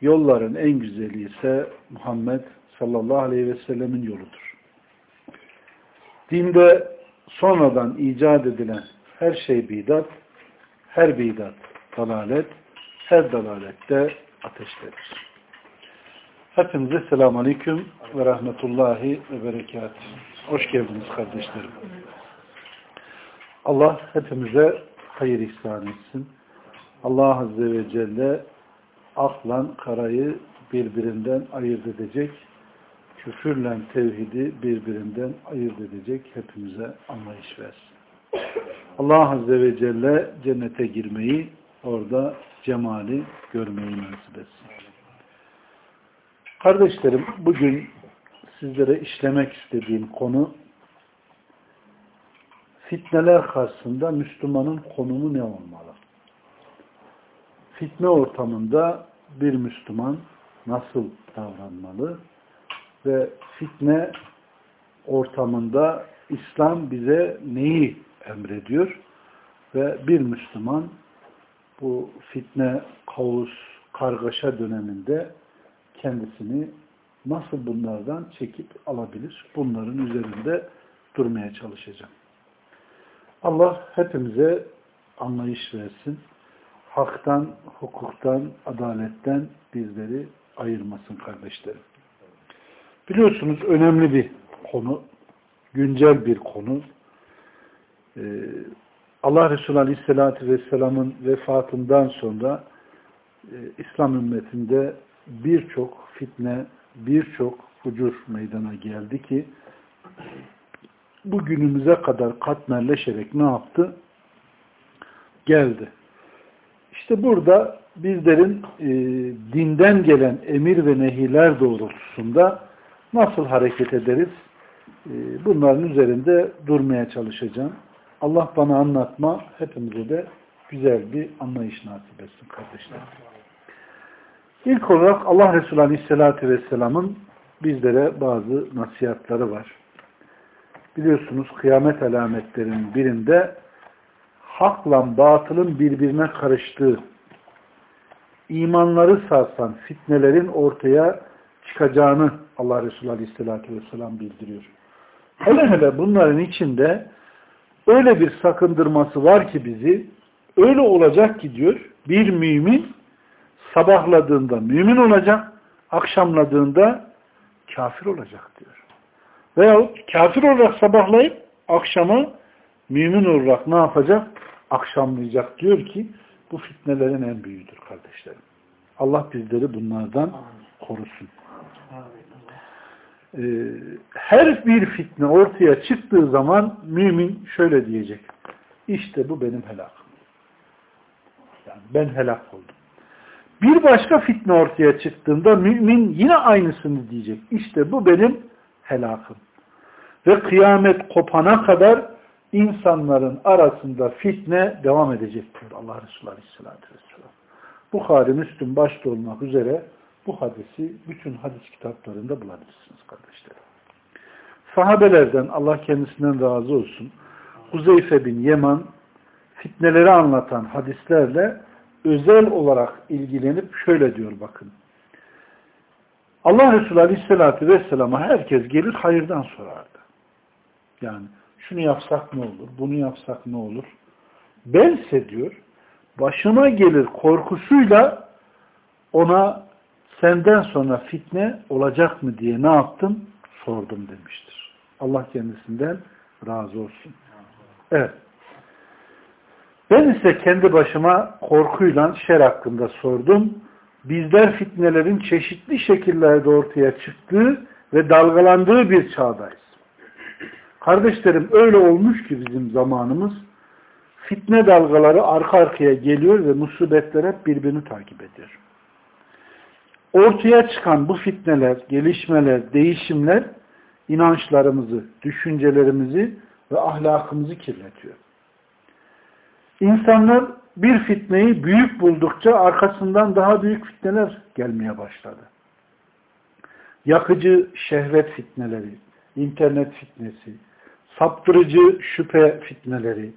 yolların en güzeli ise Muhammed sallallahu aleyhi ve sellemin yoludur. Dinde sonradan icat edilen her şey bidat, her bidat dalalet, her dalalette ateştedir. Hepinize selamun aleyküm ve rahmetullahi ve berekatuhu. Hoş geldiniz kardeşlerim. Allah hepimize hayır ihsan etsin. Allah Azze ve Celle aklan karayı birbirinden ayırt edecek, küfürle tevhidi birbirinden ayırt edecek hepimize anlayış versin. Allah Azze ve Celle cennete girmeyi, orada cemali görmeyi nasip etsin. Kardeşlerim, bugün sizlere işlemek istediğim konu fitneler karşısında Müslümanın konumu ne olmalı? Fitne ortamında bir Müslüman nasıl davranmalı? Ve fitne ortamında İslam bize neyi emrediyor? Ve bir Müslüman bu fitne, kaos, kargaşa döneminde kendisini nasıl bunlardan çekip alabilir? Bunların üzerinde durmaya çalışacağım. Allah hepimize anlayış versin. Haktan, hukuktan, adaletten bizleri ayırmasın kardeşlerim. Biliyorsunuz önemli bir konu, güncel bir konu. Ee, Allah Resulü Aleyhisselatü Vesselam'ın vefatından sonra e, İslam ümmetinde birçok fitne, birçok fucur meydana geldi ki bu günümüze kadar katmerleşerek ne yaptı? Geldi. İşte burada bizlerin e, dinden gelen emir ve nehiler doğrultusunda nasıl hareket ederiz? E, bunların üzerinde durmaya çalışacağım. Allah bana anlatma, hepimize de güzel bir anlayış nasip etsin kardeşler. İlk olarak Allah Resulü Aleyhisselatü Vesselam'ın bizlere bazı nasihatları var. Biliyorsunuz kıyamet alametlerinin birinde hakla batılın birbirine karıştığı, imanları sarsan fitnelerin ortaya çıkacağını Allah Resulü Aleyhisselatü Vesselam bildiriyor. Hele hele bunların içinde öyle bir sakındırması var ki bizi, öyle olacak ki diyor, bir mümin sabahladığında mümin olacak, akşamladığında kafir olacak diyor. Veyahut kafir olarak sabahlayıp akşama mümin olarak ne yapacak? Akşamlayacak diyor ki bu fitnelerin en büyüğüdür kardeşlerim. Allah bizleri bunlardan korusun. Ee, her bir fitne ortaya çıktığı zaman mümin şöyle diyecek. İşte bu benim helakım. Yani ben helak oldum. Bir başka fitne ortaya çıktığında mümin yine aynısını diyecek. İşte bu benim helakım. Ve kıyamet kopana kadar insanların arasında fitne devam edecektir. Allah Resulü Aleyhisselatü Vesselam. Bukhari, Müslüm başta olmak üzere bu hadisi bütün hadis kitaplarında bulabilirsiniz kardeşlerim. Sahabelerden Allah kendisinden razı olsun. Huzeyfe bin Yeman fitneleri anlatan hadislerle özel olarak ilgilenip şöyle diyor bakın. Allah Resulü Aleyhisselatü Vesselam'a herkes gelir hayırdan sorardı. Yani şunu yapsak ne olur, bunu yapsak ne olur. Bense diyor, başıma gelir korkusuyla ona senden sonra fitne olacak mı diye ne yaptım? Sordum demiştir. Allah kendisinden razı olsun. Evet. Ben ise kendi başıma korkuyla şer hakkında sordum. Bizler fitnelerin çeşitli şekillerde ortaya çıktığı ve dalgalandığı bir çağdayız. Kardeşlerim öyle olmuş ki bizim zamanımız fitne dalgaları arka arkaya geliyor ve musibetler hep birbirini takip ediyor. ortaya çıkan bu fitneler, gelişmeler, değişimler inançlarımızı, düşüncelerimizi ve ahlakımızı kirletiyor. İnsanlar bir fitneyi büyük buldukça arkasından daha büyük fitneler gelmeye başladı. Yakıcı şehvet fitneleri, internet fitnesi, saptırıcı şüphe fitneleri,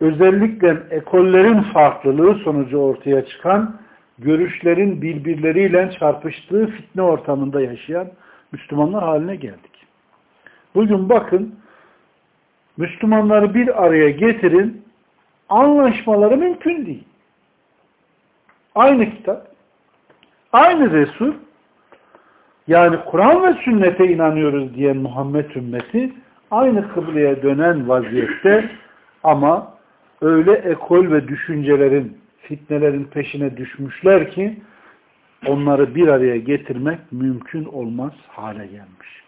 özellikle ekollerin farklılığı sonucu ortaya çıkan görüşlerin birbirleriyle çarpıştığı fitne ortamında yaşayan Müslümanlar haline geldik. Bugün bakın Müslümanları bir araya getirin anlaşmaları mümkün değil. Aynı kitap, aynı Resul yani Kur'an ve sünnete inanıyoruz diyen Muhammed ümmeti aynı kıbleye dönen vaziyette ama öyle ekol ve düşüncelerin, fitnelerin peşine düşmüşler ki onları bir araya getirmek mümkün olmaz hale gelmiş.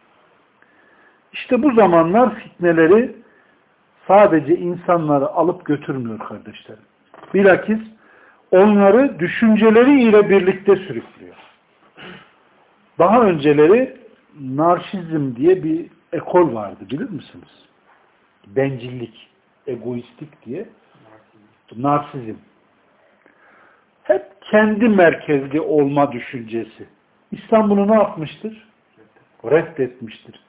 İşte bu zamanlar fitneleri sadece insanları alıp götürmüyor kardeşlerim. Bilakis onları düşünceleriyle birlikte sürüklüyor. Daha önceleri narşizm diye bir ekol vardı bilir misiniz? Bencillik, egoistik diye. Narsizm. Hep kendi merkezli olma düşüncesi. İslam bunu ne yapmıştır? Reddetmiştir.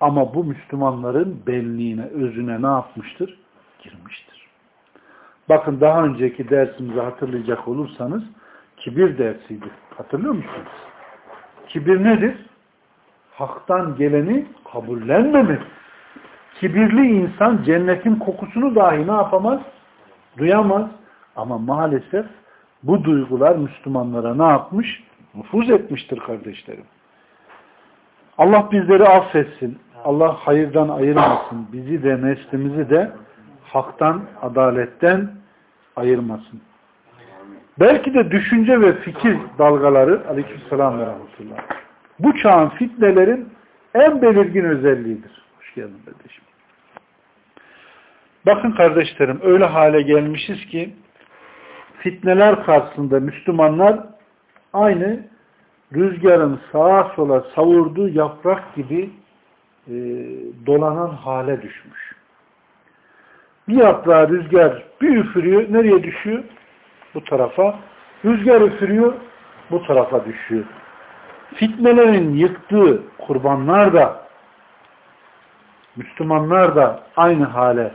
Ama bu Müslümanların benliğine, özüne ne yapmıştır? Girmiştir. Bakın daha önceki dersimizi hatırlayacak olursanız kibir dersiydi. Hatırlıyor musunuz? Kibir nedir? Haktan geleni kabullenmemek. Kibirli insan cennetin kokusunu dahi ne yapamaz? Duyamaz. Ama maalesef bu duygular Müslümanlara ne yapmış? Nüfuz etmiştir kardeşlerim. Allah bizleri affetsin. Allah hayırdan ayırmasın. Bizi de neslimizi de haktan, adaletten ayırmasın. Belki de düşünce ve fikir dalgaları aleykümselam ve rahmetullah. Bu çağın fitnelerin en belirgin özelliğidir. Hoş geldin kardeşim. Bakın kardeşlerim öyle hale gelmişiz ki fitneler karşısında Müslümanlar aynı rüzgarın sağa sola savurduğu yaprak gibi e, dolanan hale düşmüş. Bir yaprağı rüzgar bir üfürüyor. Nereye düşüyor? Bu tarafa. Rüzgar üfürüyor. Bu tarafa düşüyor. Fitnelerin yıktığı kurbanlar da Müslümanlar da aynı hale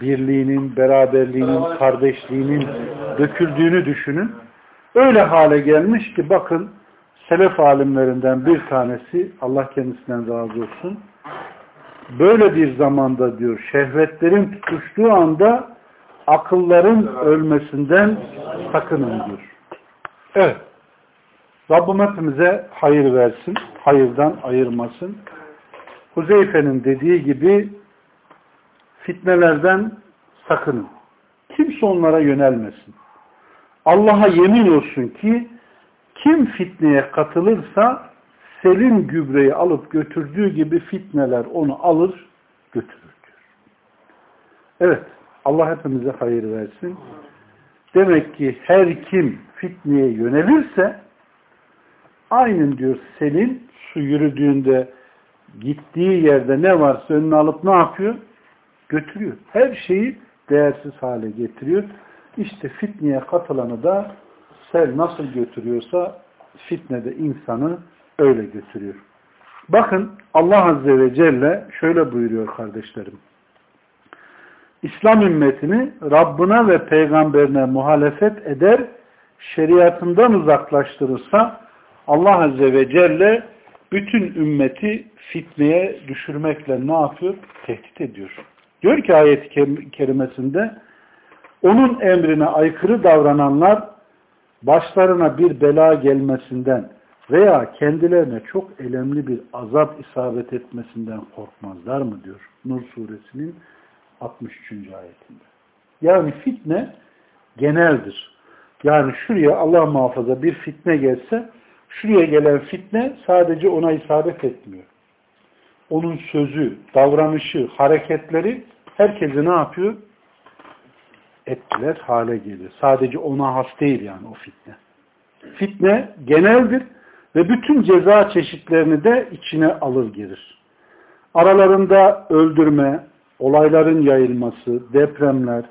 birliğinin, beraberliğinin, kardeşliğinin döküldüğünü düşünün. Öyle hale gelmiş ki bakın selef alimlerinden bir tanesi Allah kendisinden razı olsun böyle bir zamanda diyor şehvetlerin tutuştuğu anda akılların ölmesinden sakının diyor. Evet. Rabbim hepimize hayır versin. Hayırdan ayırmasın. Huzeyfe'nin dediği gibi fitnelerden sakının. Kimse onlara yönelmesin. Allah'a yemin olsun ki kim fitneye katılırsa selin gübreyi alıp götürdüğü gibi fitneler onu alır götürür diyor. Evet. Allah hepimize hayır versin. Demek ki her kim fitneye yönelirse aynen diyor selin su yürüdüğünde gittiği yerde ne varsa önüne alıp ne yapıyor? Götürüyor. Her şeyi değersiz hale getiriyor. İşte fitneye katılanı da sel nasıl götürüyorsa fitne de insanı öyle götürüyor. Bakın Allah Azze ve Celle şöyle buyuruyor kardeşlerim. İslam ümmetini Rabbına ve peygamberine muhalefet eder, şeriatından uzaklaştırırsa Allah Azze ve Celle bütün ümmeti fitneye düşürmekle ne yapıyor? Tehdit ediyor. Diyor ki ayet-i kerimesinde onun emrine aykırı davrananlar başlarına bir bela gelmesinden veya kendilerine çok elemli bir azap isabet etmesinden korkmazlar mı diyor Nur suresinin 63. ayetinde. Yani fitne geneldir. Yani şuraya Allah muhafaza bir fitne gelse şuraya gelen fitne sadece ona isabet etmiyor. Onun sözü, davranışı, hareketleri herkesi ne yapıyor? Etkiler hale geliyor. Sadece ona has değil yani o fitne. Fitne geneldir ve bütün ceza çeşitlerini de içine alır gelir. Aralarında öldürme, olayların yayılması, depremler,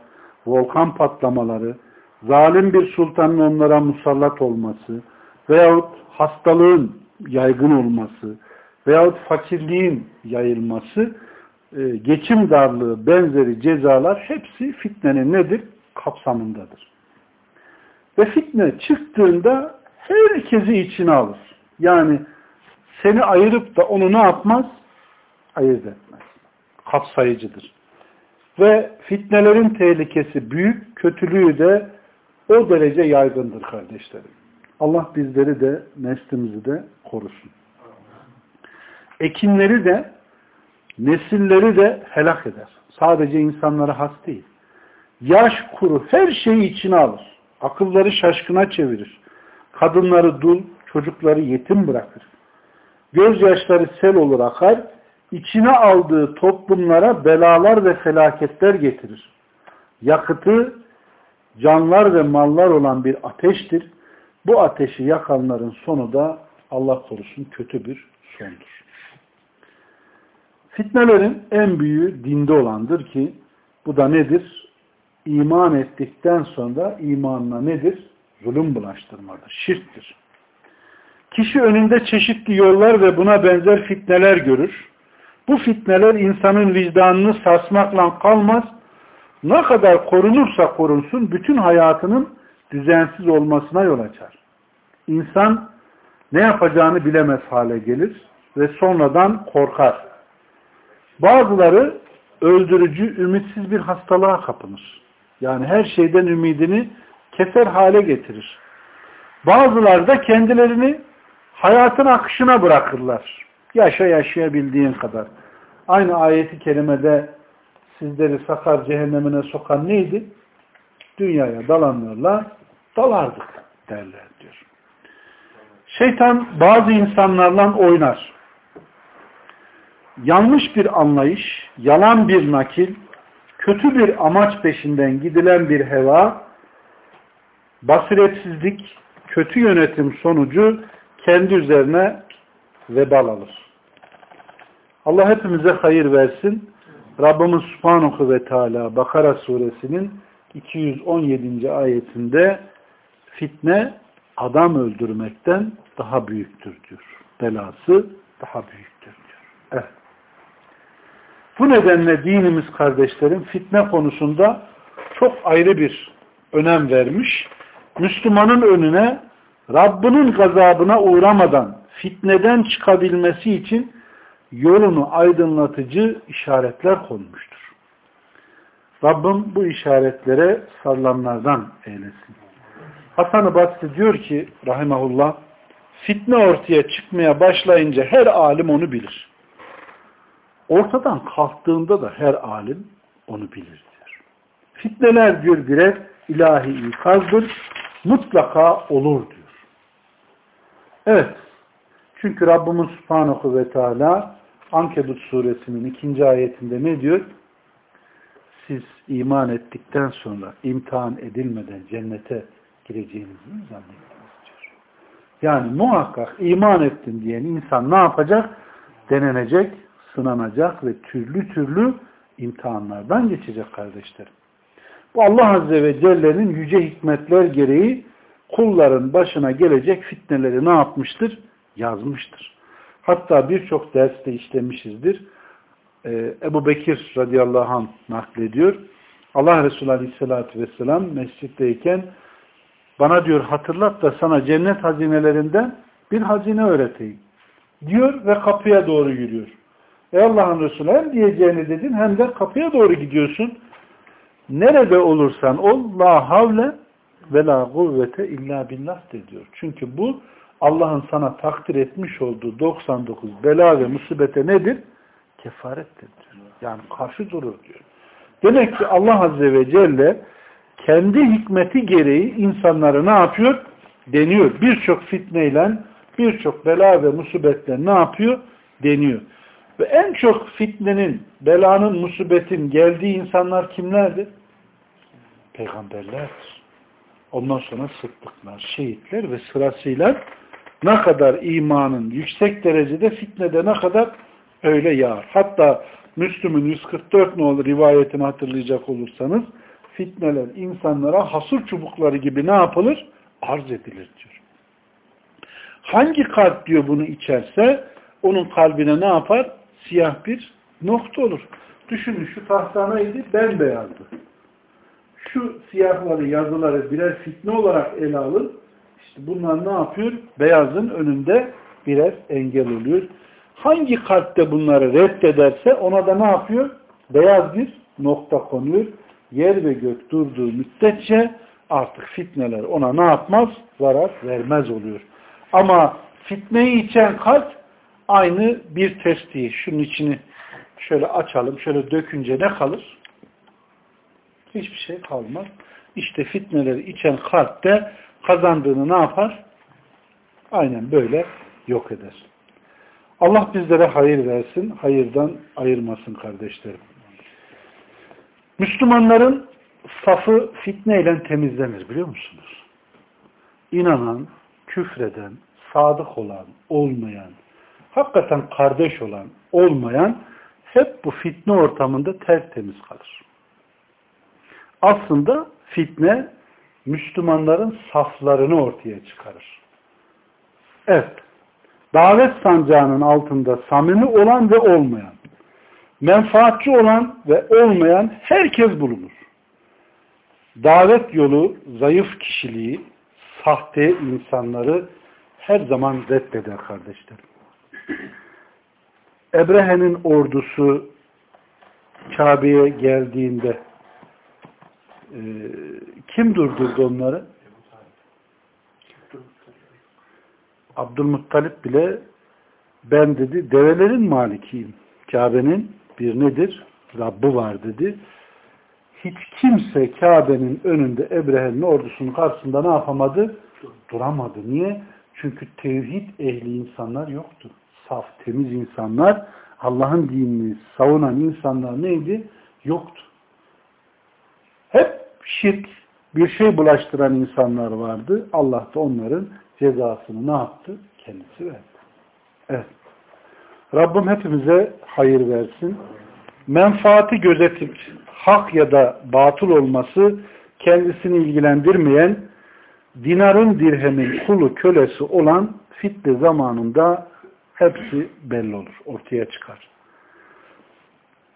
volkan patlamaları, zalim bir sultanın onlara musallat olması veyahut hastalığın yaygın olması veyahut fakirliğin yayılması, e, geçim darlığı benzeri cezalar hepsi fitnenin nedir? Kapsamındadır. Ve fitne çıktığında herkesi içine alır. Yani seni ayırıp da onu ne yapmaz? Ayırt etmez. Kapsayıcıdır. Ve fitnelerin tehlikesi büyük, kötülüğü de o derece yaygındır kardeşlerim. Allah bizleri de, neslimizi de korusun. Ekinleri de, nesilleri de helak eder. Sadece insanlara has değil. Yaş, kuru, her şeyi içine alır. Akılları şaşkına çevirir. Kadınları dul, çocukları yetim bırakır. Gözyaşları sel olur akar, içine aldığı toplumlara belalar ve felaketler getirir. Yakıtı canlar ve mallar olan bir ateştir. Bu ateşi yakanların sonu da Allah korusun kötü bir sondur. Fitnelerin en büyüğü dinde olandır ki bu da nedir? İman ettikten sonra imanına nedir? Zulüm bulaştırmadır, şirktir. Kişi önünde çeşitli yollar ve buna benzer fitneler görür. Bu fitneler insanın vicdanını sarsmakla kalmaz, ne kadar korunursa korunsun bütün hayatının düzensiz olmasına yol açar. İnsan ne yapacağını bilemez hale gelir ve sonradan korkar. Bazıları öldürücü, ümitsiz bir hastalığa kapınır. Yani her şeyden ümidini keser hale getirir. Bazıları da kendilerini hayatın akışına bırakırlar. Yaşa yaşayabildiğin kadar. Aynı ayeti kerimede sizleri sakar cehennemine sokan neydi? Dünyaya dalanlarla dalardık derler diyor. Şeytan bazı insanlarla oynar. Yanlış bir anlayış, yalan bir nakil, kötü bir amaç peşinden gidilen bir heva, basiretsizlik, kötü yönetim sonucu kendi üzerine vebal alır. Allah hepimize hayır versin. Rabbimiz Subhanahu ve Teala Bakara suresinin 217. ayetinde fitne adam öldürmekten daha büyüktür diyor. Belası daha büyüktür diyor. Evet. Bu nedenle dinimiz kardeşlerim fitne konusunda çok ayrı bir önem vermiş. Müslümanın önüne Rabbinin gazabına uğramadan fitneden çıkabilmesi için yolunu aydınlatıcı işaretler konmuştur. Rabbim bu işaretlere sarılanlardan eylesin. Hasan-ı Basri diyor ki rahimahullah fitne ortaya çıkmaya başlayınca her alim onu bilir. Ortadan kalktığında da her alim onu bilir diyor. Fitneler diyor birer ilahi ikazdır. Mutlaka olur diyor. Evet. Çünkü Rabbimiz Subhanahu ve Teala Ankebut suresinin ikinci ayetinde ne diyor? Siz iman ettikten sonra imtihan edilmeden cennete gireceğinizi mi zannettiniz diyor. Yani muhakkak iman ettin diyen insan ne yapacak? Denenecek, sınanacak ve türlü türlü imtihanlardan geçecek kardeşlerim. Bu Allah Azze ve Celle'nin yüce hikmetler gereği kulların başına gelecek fitneleri ne yapmıştır? Yazmıştır. Hatta birçok derste işlemişizdir. Ee, Ebu Bekir radıyallahu anh naklediyor. Allah Resulü aleyhissalatü vesselam mescitteyken bana diyor hatırlat da sana cennet hazinelerinden bir hazine öğreteyim. Diyor ve kapıya doğru yürüyor. Ey Allah'ın Resulü hem diyeceğini dedin hem de kapıya doğru gidiyorsun. Nerede olursan ol la havle ve la kuvvete illa billah de diyor. Çünkü bu Allah'ın sana takdir etmiş olduğu 99 bela ve musibete nedir? Kefarettir diyor. Yani karşı durur diyor. Demek ki Allah Azze ve Celle kendi hikmeti gereği insanları ne yapıyor? Deniyor. Birçok fitneyle, birçok bela ve musibetle ne yapıyor? Deniyor. Ve en çok fitnenin, belanın, musibetin geldiği insanlar kimlerdir? Peygamberlerdir. ondan sonra sıddıklar, şehitler ve sırasıyla ne kadar imanın yüksek derecede fitnede ne kadar öyle yağar. Hatta Müslüm'ün 144 nolu rivayetini hatırlayacak olursanız fitneler insanlara hasır çubukları gibi ne yapılır? Arz edilir diyor. Hangi kalp diyor bunu içerse onun kalbine ne yapar? Siyah bir nokta olur. Düşünün şu tahta neydi? Bembeyazdı. Şu siyahları, yazıları birer fitne olarak ele alın. İşte bunlar ne yapıyor? Beyazın önünde birer engel oluyor. Hangi kalpte bunları reddederse ona da ne yapıyor? Beyaz bir nokta konuyor. Yer ve gök durduğu müddetçe artık fitneler ona ne yapmaz? Zarar vermez oluyor. Ama fitneyi içen kalp aynı bir testiyi. Şunun içini şöyle açalım. Şöyle dökünce ne kalır? Hiçbir şey kalmaz. İşte fitneleri içen kalp de kazandığını ne yapar? Aynen böyle yok eder. Allah bizlere hayır versin, hayırdan ayırmasın kardeşlerim. Müslümanların safı fitneyle temizlenir biliyor musunuz? İnanan, küfreden, sadık olan, olmayan, hakikaten kardeş olan, olmayan hep bu fitne ortamında tertemiz kalır. Aslında fitne Müslümanların saflarını ortaya çıkarır. Evet, davet sancağının altında samimi olan ve olmayan, menfaatçi olan ve olmayan herkes bulunur. Davet yolu, zayıf kişiliği, sahte insanları her zaman reddeder kardeşlerim. Ebrehe'nin ordusu Kabe'ye geldiğinde e, kim durdurdu onları? Abdülmuttalip bile ben dedi develerin malikiyim. Kabe'nin bir nedir? Rabbi var dedi. Hiç kimse Kabe'nin önünde Ebrehe'nin ordusunun karşısında ne yapamadı? Duramadı. Niye? Çünkü tevhid ehli insanlar yoktu. Saf, temiz insanlar, Allah'ın dinini savunan insanlar neydi? Yoktu. Hep şirk, bir şey bulaştıran insanlar vardı. Allah da onların cezasını ne yaptı? Kendisi verdi. Evet. Rabbim hepimize hayır versin. Menfaati gözetip hak ya da batıl olması kendisini ilgilendirmeyen dinarın dirhemin kulu kölesi olan fitne zamanında hepsi belli olur. Ortaya çıkar.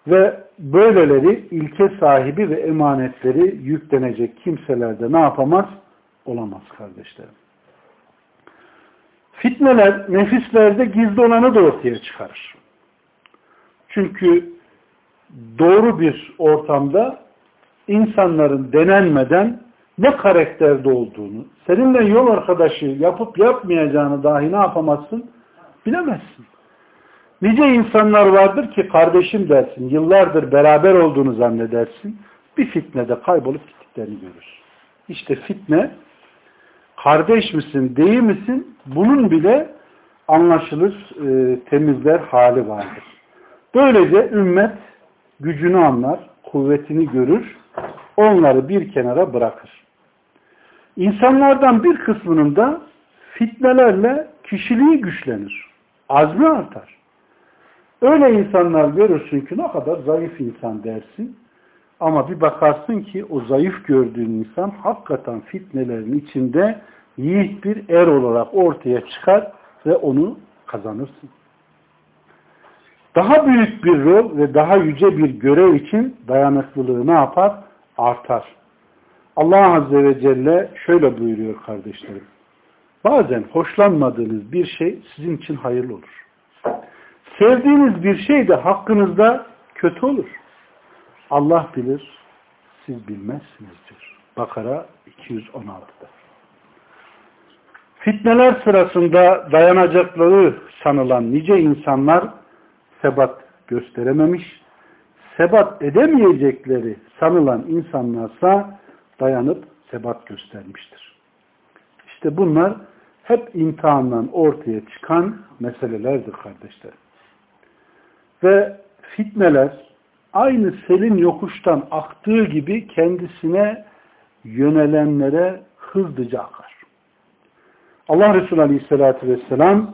Ve böyleleri ilke sahibi ve emanetleri yüklenecek kimselerde ne yapamaz? Olamaz kardeşlerim. Fitneler nefislerde gizli olanı da ortaya çıkarır. Çünkü doğru bir ortamda insanların denenmeden ne karakterde olduğunu, seninle yol arkadaşı yapıp yapmayacağını dahi ne yapamazsın? Bilemezsin. Nice insanlar vardır ki kardeşim dersin, yıllardır beraber olduğunu zannedersin, bir fitnede kaybolup gittiklerini görürsün. İşte fitne, kardeş misin, değil misin, bunun bile anlaşılır, e, temizler hali vardır. Böylece ümmet gücünü anlar, kuvvetini görür, onları bir kenara bırakır. İnsanlardan bir kısmının da fitnelerle kişiliği güçlenir. Azmi artar. Öyle insanlar görürsün ki ne kadar zayıf insan dersin. Ama bir bakarsın ki o zayıf gördüğün insan hakikaten fitnelerin içinde yiğit bir er olarak ortaya çıkar ve onu kazanırsın. Daha büyük bir rol ve daha yüce bir görev için dayanıklılığı ne yapar? Artar. Allah Azze ve Celle şöyle buyuruyor kardeşlerim. Bazen hoşlanmadığınız bir şey sizin için hayırlı olur. Sevdiğiniz bir şey de hakkınızda kötü olur. Allah bilir, siz bilmezsinizdir. Bakara 216'da. Fitneler sırasında dayanacakları sanılan nice insanlar sebat gösterememiş, sebat edemeyecekleri sanılan insanlarsa dayanıp sebat göstermiştir. İşte bunlar hep imtihandan ortaya çıkan meselelerdir kardeşler. Ve fitneler aynı selin yokuştan aktığı gibi kendisine yönelenlere hızlıca akar. Allah Resulü Aleyhisselatü Vesselam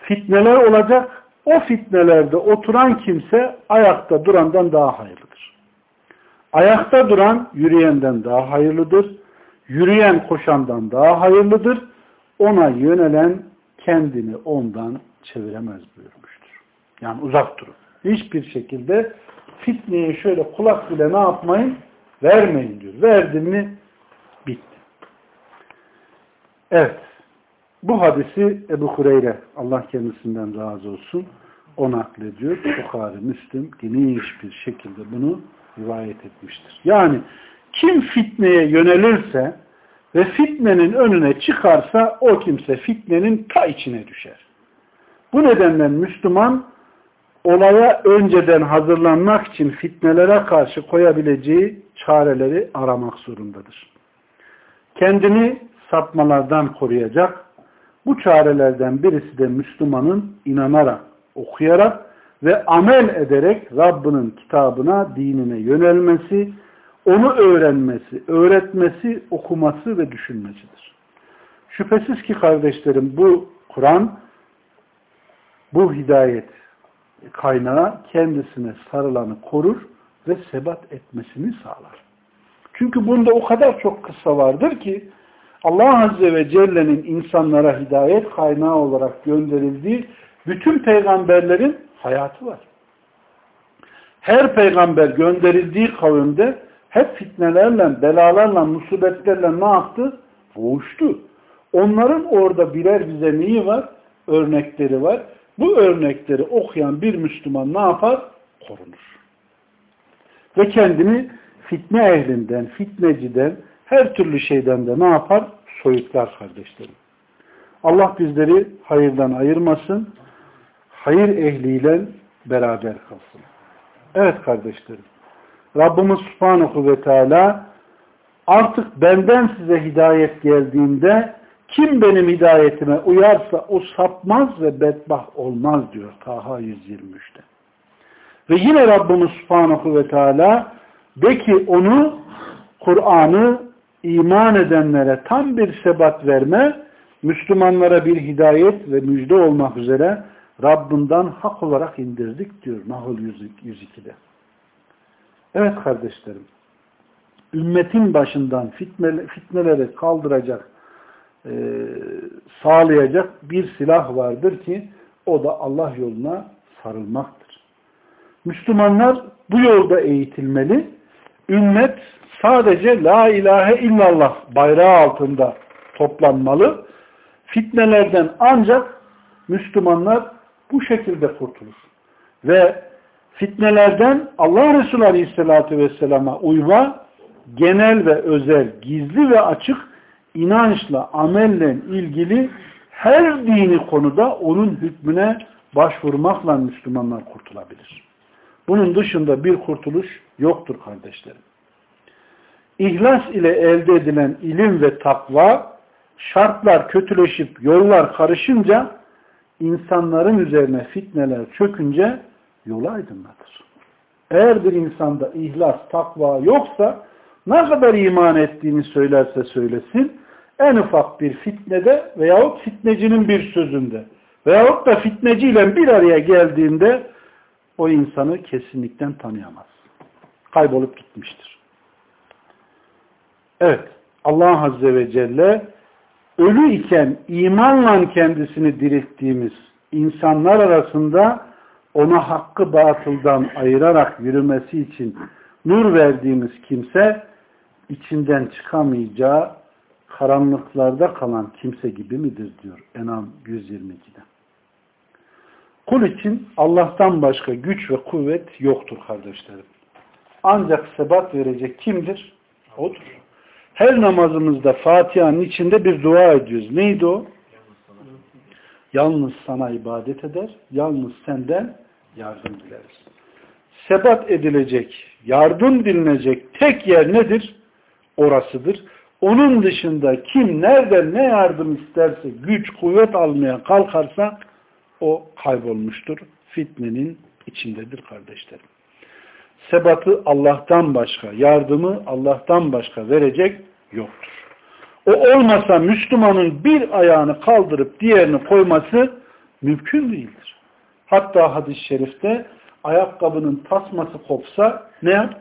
fitneler olacak. O fitnelerde oturan kimse ayakta durandan daha hayırlıdır. Ayakta duran yürüyenden daha hayırlıdır. Yürüyen koşandan daha hayırlıdır. Ona yönelen kendini ondan çeviremez buyurmuştur. Yani uzak durun. Hiçbir şekilde fitneye şöyle kulak bile ne yapmayın? Vermeyin diyor. Verdin mi bitti. Evet. Bu hadisi Ebu Hureyre Allah kendisinden razı olsun o naklediyor. Bukhari, Müslüm geniş bir şekilde bunu rivayet etmiştir. Yani kim fitneye yönelirse ve fitnenin önüne çıkarsa o kimse fitnenin ta içine düşer. Bu nedenle Müslüman olaya önceden hazırlanmak için fitnelere karşı koyabileceği çareleri aramak zorundadır. Kendini sapmalardan koruyacak, bu çarelerden birisi de Müslümanın inanarak, okuyarak ve amel ederek Rabbinin kitabına, dinine yönelmesi, onu öğrenmesi, öğretmesi, okuması ve düşünmesidir. Şüphesiz ki kardeşlerim bu Kur'an, bu hidayet kaynağı kendisine sarılanı korur ve sebat etmesini sağlar. Çünkü bunda o kadar çok kısa vardır ki Allah Azze ve Celle'nin insanlara hidayet kaynağı olarak gönderildiği bütün peygamberlerin hayatı var. Her peygamber gönderildiği kavimde hep fitnelerle, belalarla, musibetlerle ne yaptı? Boğuştu. Onların orada birer bize neyi var? Örnekleri var. Bu örnekleri okuyan bir Müslüman ne yapar? Korunur. Ve kendini fitne ehlinden, fitneciden, her türlü şeyden de ne yapar? Soyutlar kardeşlerim. Allah bizleri hayırdan ayırmasın. Hayır ehliyle beraber kalsın. Evet kardeşlerim. Rabbimiz Subhanahu ve Teala artık benden size hidayet geldiğinde kim benim hidayetime uyarsa o sapmaz ve bedbaht olmaz diyor Taha 123'te. Ve yine Rabbimiz Subhanahu ve Teala de ki onu Kur'an'ı iman edenlere tam bir sebat verme, Müslümanlara bir hidayet ve müjde olmak üzere Rabbinden hak olarak indirdik diyor Nahl 102'de. Evet kardeşlerim, ümmetin başından fitne, fitneleri kaldıracak, e, sağlayacak bir silah vardır ki o da Allah yoluna sarılmaktır. Müslümanlar bu yolda eğitilmeli. Ümmet sadece La ilahe illallah bayrağı altında toplanmalı. Fitnelerden ancak Müslümanlar bu şekilde kurtulur. Ve fitnelerden Allah Resulü Aleyhisselatü Vesselam'a uyma, genel ve özel, gizli ve açık inançla, amelle ilgili her dini konuda onun hükmüne başvurmakla Müslümanlar kurtulabilir. Bunun dışında bir kurtuluş yoktur kardeşlerim. İhlas ile elde edilen ilim ve takva şartlar kötüleşip yollar karışınca insanların üzerine fitneler çökünce yolu aydınlatır. Eğer bir insanda ihlas, takva yoksa ne kadar iman ettiğini söylerse söylesin en ufak bir fitnede veyahut fitnecinin bir sözünde veyahut da fitneciyle bir araya geldiğinde o insanı kesinlikle tanıyamaz. Kaybolup gitmiştir. Evet. Allah Azze ve Celle ölü iken imanla kendisini dirilttiğimiz insanlar arasında ona hakkı batıldan ayırarak yürümesi için nur verdiğimiz kimse içinden çıkamayacağı karanlıklarda kalan kimse gibi midir diyor Enam 122'de. Kul için Allah'tan başka güç ve kuvvet yoktur kardeşlerim. Ancak sebat verecek kimdir? Odur. Her namazımızda Fatiha'nın içinde bir dua ediyoruz. Neydi o? Yalnız sana ibadet eder, yalnız senden yardım dileriz. Sebat edilecek, yardım dilinecek tek yer nedir? Orasıdır. Onun dışında kim nereden ne yardım isterse, güç, kuvvet almaya kalkarsa o kaybolmuştur. Fitnenin içindedir kardeşlerim. Sebatı Allah'tan başka, yardımı Allah'tan başka verecek yoktur. O olmasa Müslümanın bir ayağını kaldırıp diğerini koyması mümkün değildir. Hatta hadis-i şerifte ayakkabının tasması kopsa ne yap?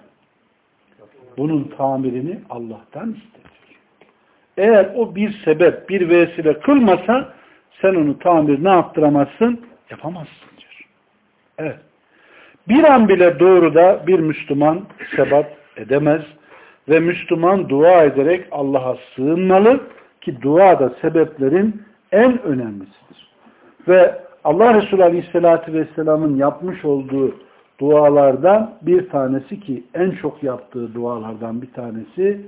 Bunun tamirini Allah'tan istedir. Eğer o bir sebep, bir vesile kılmasa sen onu tamir ne yaptıramazsın? Yapamazsın diyor. Evet. Bir an bile doğruda bir Müslüman sebat edemez ve Müslüman dua ederek Allah'a sığınmalı ki dua da sebeplerin en önemlisidir. Ve Allah Resulü Aleyhisselatü Vesselam'ın yapmış olduğu dualardan bir tanesi ki en çok yaptığı dualardan bir tanesi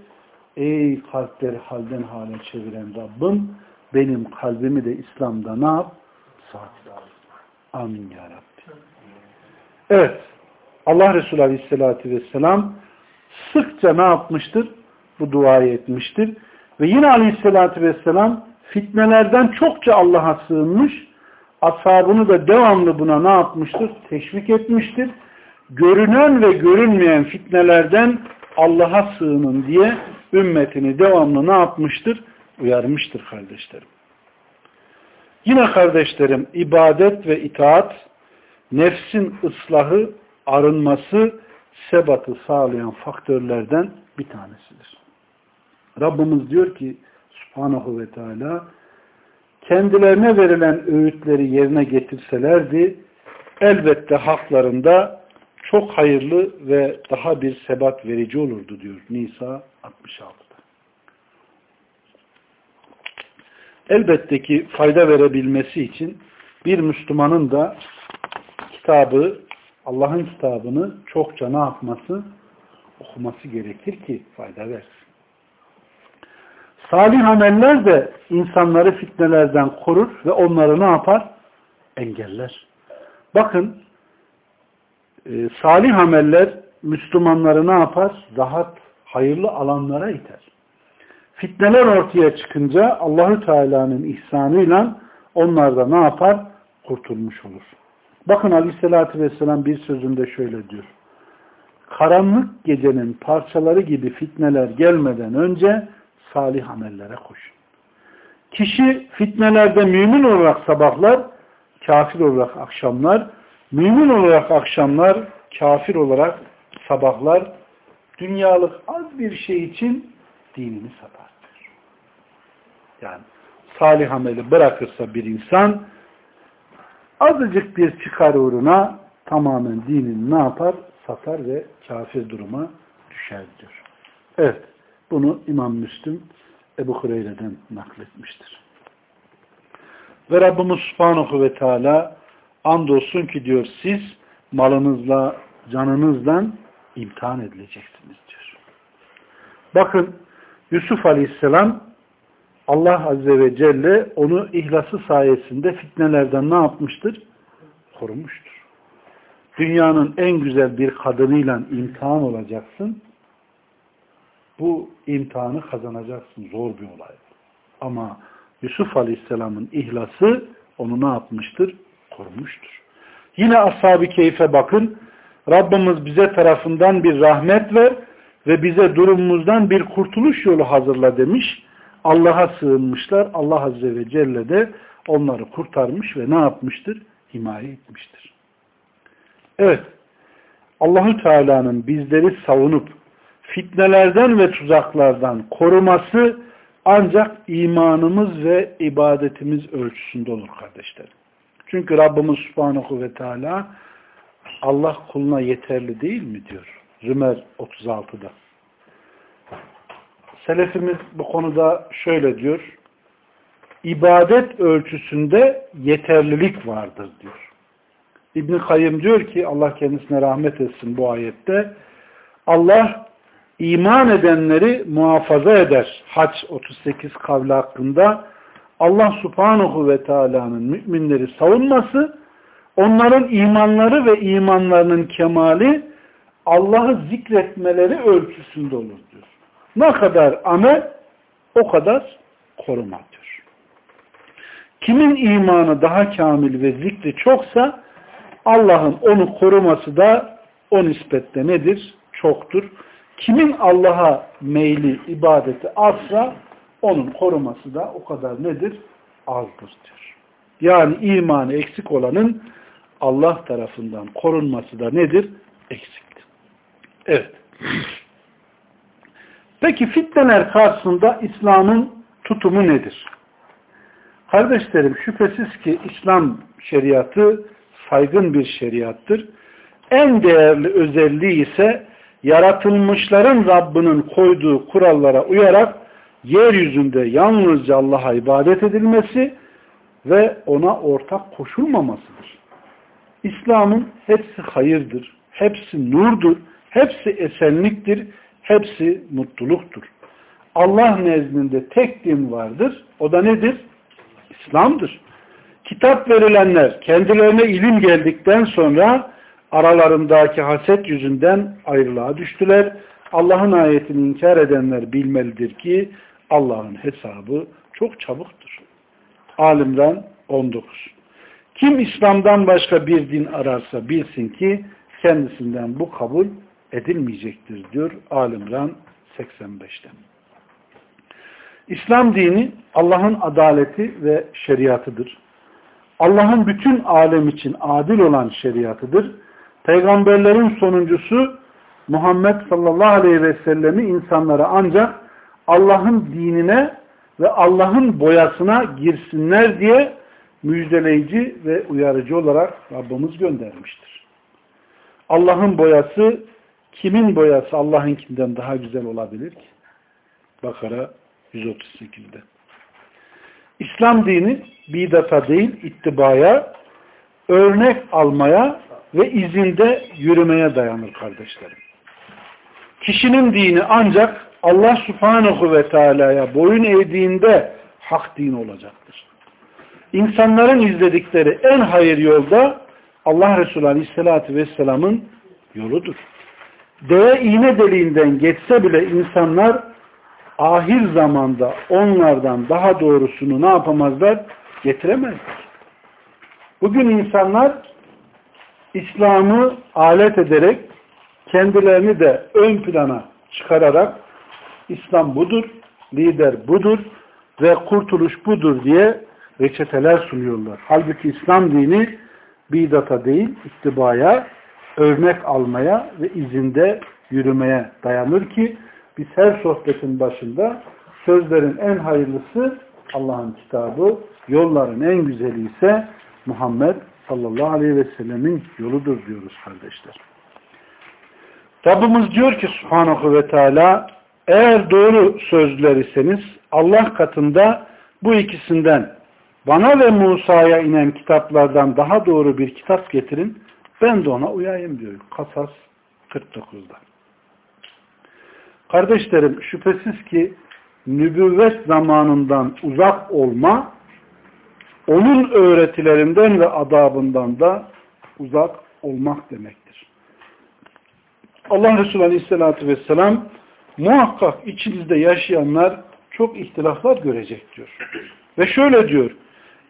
Ey kalpleri halden hale çeviren Rabbim benim kalbimi de İslam'da ne yap? Saat. Amin ya Rabbi. Evet. Allah Resulü Aleyhisselatü Vesselam sıkça ne yapmıştır? Bu duayı etmiştir. Ve yine Aleyhisselatü Vesselam fitnelerden çokça Allah'a sığınmış. Ashabını da devamlı buna ne yapmıştır? Teşvik etmiştir. Görünen ve görünmeyen fitnelerden Allah'a sığının diye ümmetini devamlı ne yapmıştır? Uyarmıştır kardeşlerim. Yine kardeşlerim ibadet ve itaat nefsin ıslahı, arınması, sebatı sağlayan faktörlerden bir tanesidir. Rabbimiz diyor ki Subhanahu ve Teala kendilerine verilen öğütleri yerine getirselerdi elbette haklarında çok hayırlı ve daha bir sebat verici olurdu diyor Nisa 66'da. Elbette ki fayda verebilmesi için bir Müslümanın da kitabı, Allah'ın kitabını çokça ne yapması? Okuması gerekir ki fayda versin. Salih ameller de insanları fitnelerden korur ve onları ne yapar? Engeller. Bakın e, salih ameller Müslümanları ne yapar? Rahat, hayırlı alanlara iter. Fitneler ortaya çıkınca Allahü Teala'nın ihsanıyla onlar da ne yapar? Kurtulmuş olur. Bakın Aleyhisselatü Vesselam bir sözünde şöyle diyor. Karanlık gecenin parçaları gibi fitneler gelmeden önce salih amellere koşun. Kişi fitnelerde mümin olarak sabahlar, kafir olarak akşamlar, mümin olarak akşamlar, kafir olarak sabahlar, dünyalık az bir şey için dinini satar. Yani salih ameli bırakırsa bir insan azıcık bir çıkar uğruna tamamen dinini ne yapar? Satar ve kafir duruma düşer diyor. Evet. Bunu İmam Müslüm Ebu Hureyre'den nakletmiştir. Ve Rabbimiz Subhanahu ve Teala andolsun ki diyor siz malınızla, canınızla imtihan edileceksiniz diyor. Bakın Yusuf Aleyhisselam Allah Azze ve Celle onu ihlası sayesinde fitnelerden ne yapmıştır? Korumuştur. Dünyanın en güzel bir kadınıyla imtihan olacaksın. Bu imtihanı kazanacaksın. Zor bir olay. Ama Yusuf Aleyhisselam'ın ihlası onu ne yapmıştır? Korumuştur. Yine Ashab-ı Keyfe bakın. Rabbimiz bize tarafından bir rahmet ver ve bize durumumuzdan bir kurtuluş yolu hazırla demiş. Allah'a sığınmışlar. Allah Azze ve Celle de onları kurtarmış ve ne yapmıştır? Himaye etmiştir. Evet. Allahü Teala'nın bizleri savunup fitnelerden ve tuzaklardan koruması ancak imanımız ve ibadetimiz ölçüsünde olur kardeşlerim. Çünkü Rabbimiz Subhanahu ve Teala Allah kuluna yeterli değil mi diyor. Zümer 36'da. Selefimiz bu konuda şöyle diyor. İbadet ölçüsünde yeterlilik vardır diyor. İbn Kayyım diyor ki Allah kendisine rahmet etsin bu ayette. Allah iman edenleri muhafaza eder. Haç 38 kavli hakkında Allah subhanahu ve teala'nın müminleri savunması onların imanları ve imanlarının kemali Allah'ı zikretmeleri ölçüsünde olur diyor. Ne kadar amel o kadar korumadır. Kimin imanı daha kamil ve zikri çoksa Allah'ın onu koruması da o nispette nedir? Çoktur. Kimin Allah'a meyli, ibadeti azsa onun koruması da o kadar nedir? Azdır diyor. Yani imanı eksik olanın Allah tarafından korunması da nedir? Eksiktir. Evet. Peki fitneler karşısında İslam'ın tutumu nedir? Kardeşlerim şüphesiz ki İslam şeriatı saygın bir şeriattır. En değerli özelliği ise yaratılmışların Rabbinin koyduğu kurallara uyarak yeryüzünde yalnızca Allah'a ibadet edilmesi ve ona ortak koşulmamasıdır. İslam'ın hepsi hayırdır, hepsi nurdur, hepsi esenliktir, hepsi mutluluktur. Allah nezdinde tek din vardır. O da nedir? İslam'dır. Kitap verilenler kendilerine ilim geldikten sonra aralarındaki haset yüzünden ayrılığa düştüler. Allah'ın ayetini inkar edenler bilmelidir ki Allah'ın hesabı çok çabuktur. Alimran 19 Kim İslam'dan başka bir din ararsa bilsin ki kendisinden bu kabul edilmeyecektir diyor Alimran 85'te. İslam dini Allah'ın adaleti ve şeriatıdır. Allah'ın bütün alem için adil olan şeriatıdır. Peygamberlerin sonuncusu Muhammed sallallahu aleyhi ve sellemi insanlara ancak Allah'ın dinine ve Allah'ın boyasına girsinler diye müjdeleyici ve uyarıcı olarak Rabbimiz göndermiştir. Allah'ın boyası kimin boyası Allah'ınkinden daha güzel olabilir ki? Bakara 138'de. İslam dini bidata değil ittibaya, örnek almaya ve izinde yürümeye dayanır kardeşlerim. Kişinin dini ancak Allah subhanahu ve teala'ya boyun eğdiğinde hak din olacaktır. İnsanların izledikleri en hayır yolda Allah Resulü Aleyhisselatü Vesselam'ın yoludur. Deve iğne deliğinden geçse bile insanlar ahir zamanda onlardan daha doğrusunu ne yapamazlar? Getiremezler. Bugün insanlar İslam'ı alet ederek kendilerini de ön plana çıkararak İslam budur, lider budur ve kurtuluş budur diye reçeteler sunuyorlar. Halbuki İslam dini bidata değil, ittibaya, örnek almaya ve izinde yürümeye dayanır ki biz her sohbetin başında sözlerin en hayırlısı Allah'ın kitabı, yolların en güzeli ise Muhammed sallallahu aleyhi ve sellemin yoludur diyoruz kardeşler. Rabbimiz diyor ki subhanahu ve teala eğer doğru sözler iseniz Allah katında bu ikisinden bana ve Musa'ya inen kitaplardan daha doğru bir kitap getirin ben de ona uyayım diyor. Kasas 49'da. Kardeşlerim şüphesiz ki nübüvvet zamanından uzak olma onun öğretilerinden ve adabından da uzak olmak demektir. Allah Resulü Aleyhisselatü Vesselam muhakkak içinizde yaşayanlar çok ihtilaflar görecek diyor. Ve şöyle diyor,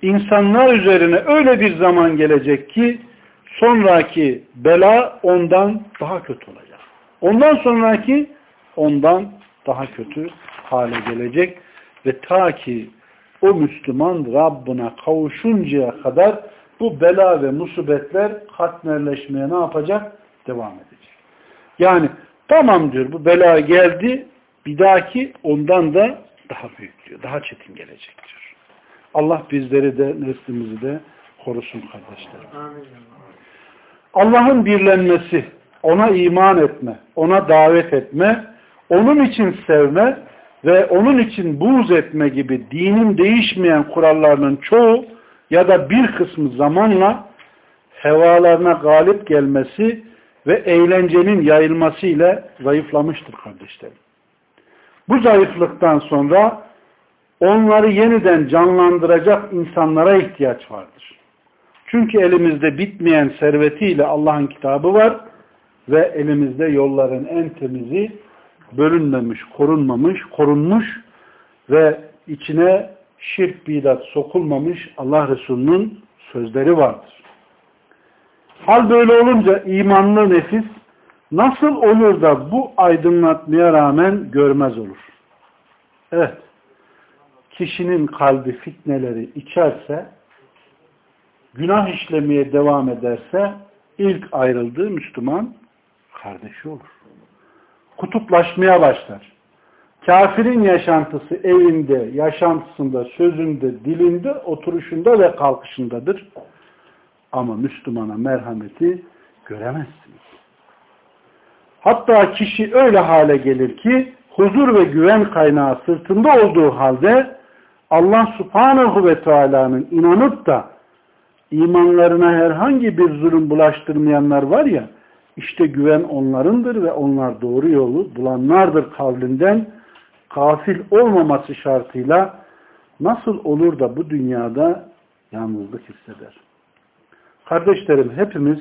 insanlar üzerine öyle bir zaman gelecek ki sonraki bela ondan daha kötü olacak. Ondan sonraki ondan daha kötü hale gelecek ve ta ki o Müslüman Rabbına kavuşuncaya kadar bu bela ve musibetler katmerleşmeye ne yapacak? Devam edecek. Yani tamam diyor bu bela geldi bir dahaki ondan da daha büyük diyor. Daha çetin gelecek diyor. Allah bizleri de neslimizi de korusun kardeşlerim. Allah'ın birlenmesi, ona iman etme, ona davet etme, onun için sevme ve onun için buğz etme gibi dinin değişmeyen kurallarının çoğu ya da bir kısmı zamanla hevalarına galip gelmesi ve eğlencenin yayılması ile zayıflamıştır kardeşlerim. Bu zayıflıktan sonra onları yeniden canlandıracak insanlara ihtiyaç vardır. Çünkü elimizde bitmeyen servetiyle Allah'ın kitabı var ve elimizde yolların en temizi bölünmemiş, korunmamış, korunmuş ve içine şirk bidat sokulmamış Allah Resulü'nün sözleri vardır. Hal böyle olunca imanlı nefis nasıl olur da bu aydınlatmaya rağmen görmez olur? Evet. kişinin kalbi fitneleri içerse, günah işlemeye devam ederse, ilk ayrıldığı Müslüman kardeşi olur. Kutuplaşmaya başlar. Kafirin yaşantısı evinde, yaşantısında, sözünde, dilinde, oturuşunda ve kalkışındadır. Ama Müslümana merhameti göremezsiniz. Hatta kişi öyle hale gelir ki huzur ve güven kaynağı sırtında olduğu halde Allah subhanahu ve teala'nın inanıp da imanlarına herhangi bir zulüm bulaştırmayanlar var ya işte güven onlarındır ve onlar doğru yolu bulanlardır kavlinden kafil olmaması şartıyla nasıl olur da bu dünyada yalnızlık hisseder? Kardeşlerim hepimiz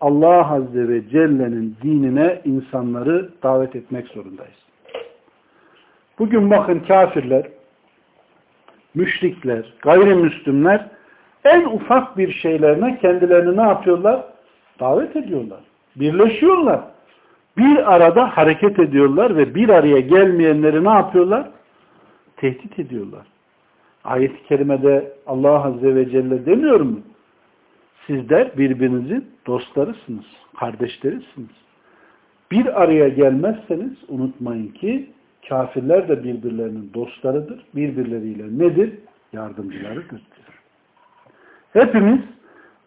Allah Azze ve Celle'nin dinine insanları davet etmek zorundayız. Bugün bakın kafirler, müşrikler, gayrimüslimler en ufak bir şeylerine kendilerini ne yapıyorlar? Davet ediyorlar. Birleşiyorlar. Bir arada hareket ediyorlar ve bir araya gelmeyenleri ne yapıyorlar? Tehdit ediyorlar. Ayet-i kerimede Allah Azze ve Celle demiyor mu? Sizler birbirinizin dostlarısınız, kardeşlerisiniz. Bir araya gelmezseniz unutmayın ki kafirler de birbirlerinin dostlarıdır. Birbirleriyle nedir? Yardımcılarıdır. Hepimiz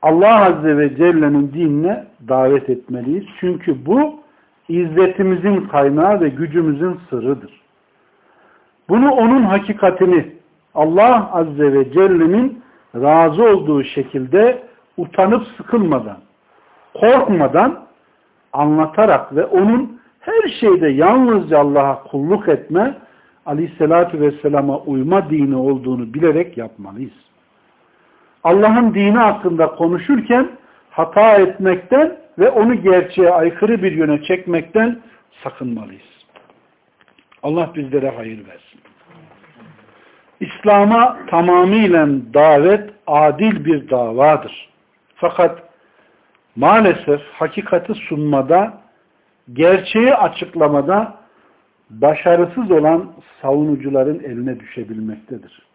Allah Azze ve Celle'nin dinine davet etmeliyiz. Çünkü bu izzetimizin kaynağı ve gücümüzün sırrıdır. Bunu onun hakikatini Allah Azze ve Celle'nin razı olduğu şekilde utanıp sıkılmadan, korkmadan anlatarak ve onun her şeyde yalnızca Allah'a kulluk etme, aleyhissalatü vesselama uyma dini olduğunu bilerek yapmalıyız. Allah'ın dini hakkında konuşurken hata etmekten ve onu gerçeğe aykırı bir yöne çekmekten sakınmalıyız. Allah bizlere hayır versin. İslam'a tamamıyla davet adil bir davadır. Fakat maalesef hakikati sunmada, gerçeği açıklamada başarısız olan savunucuların eline düşebilmektedir.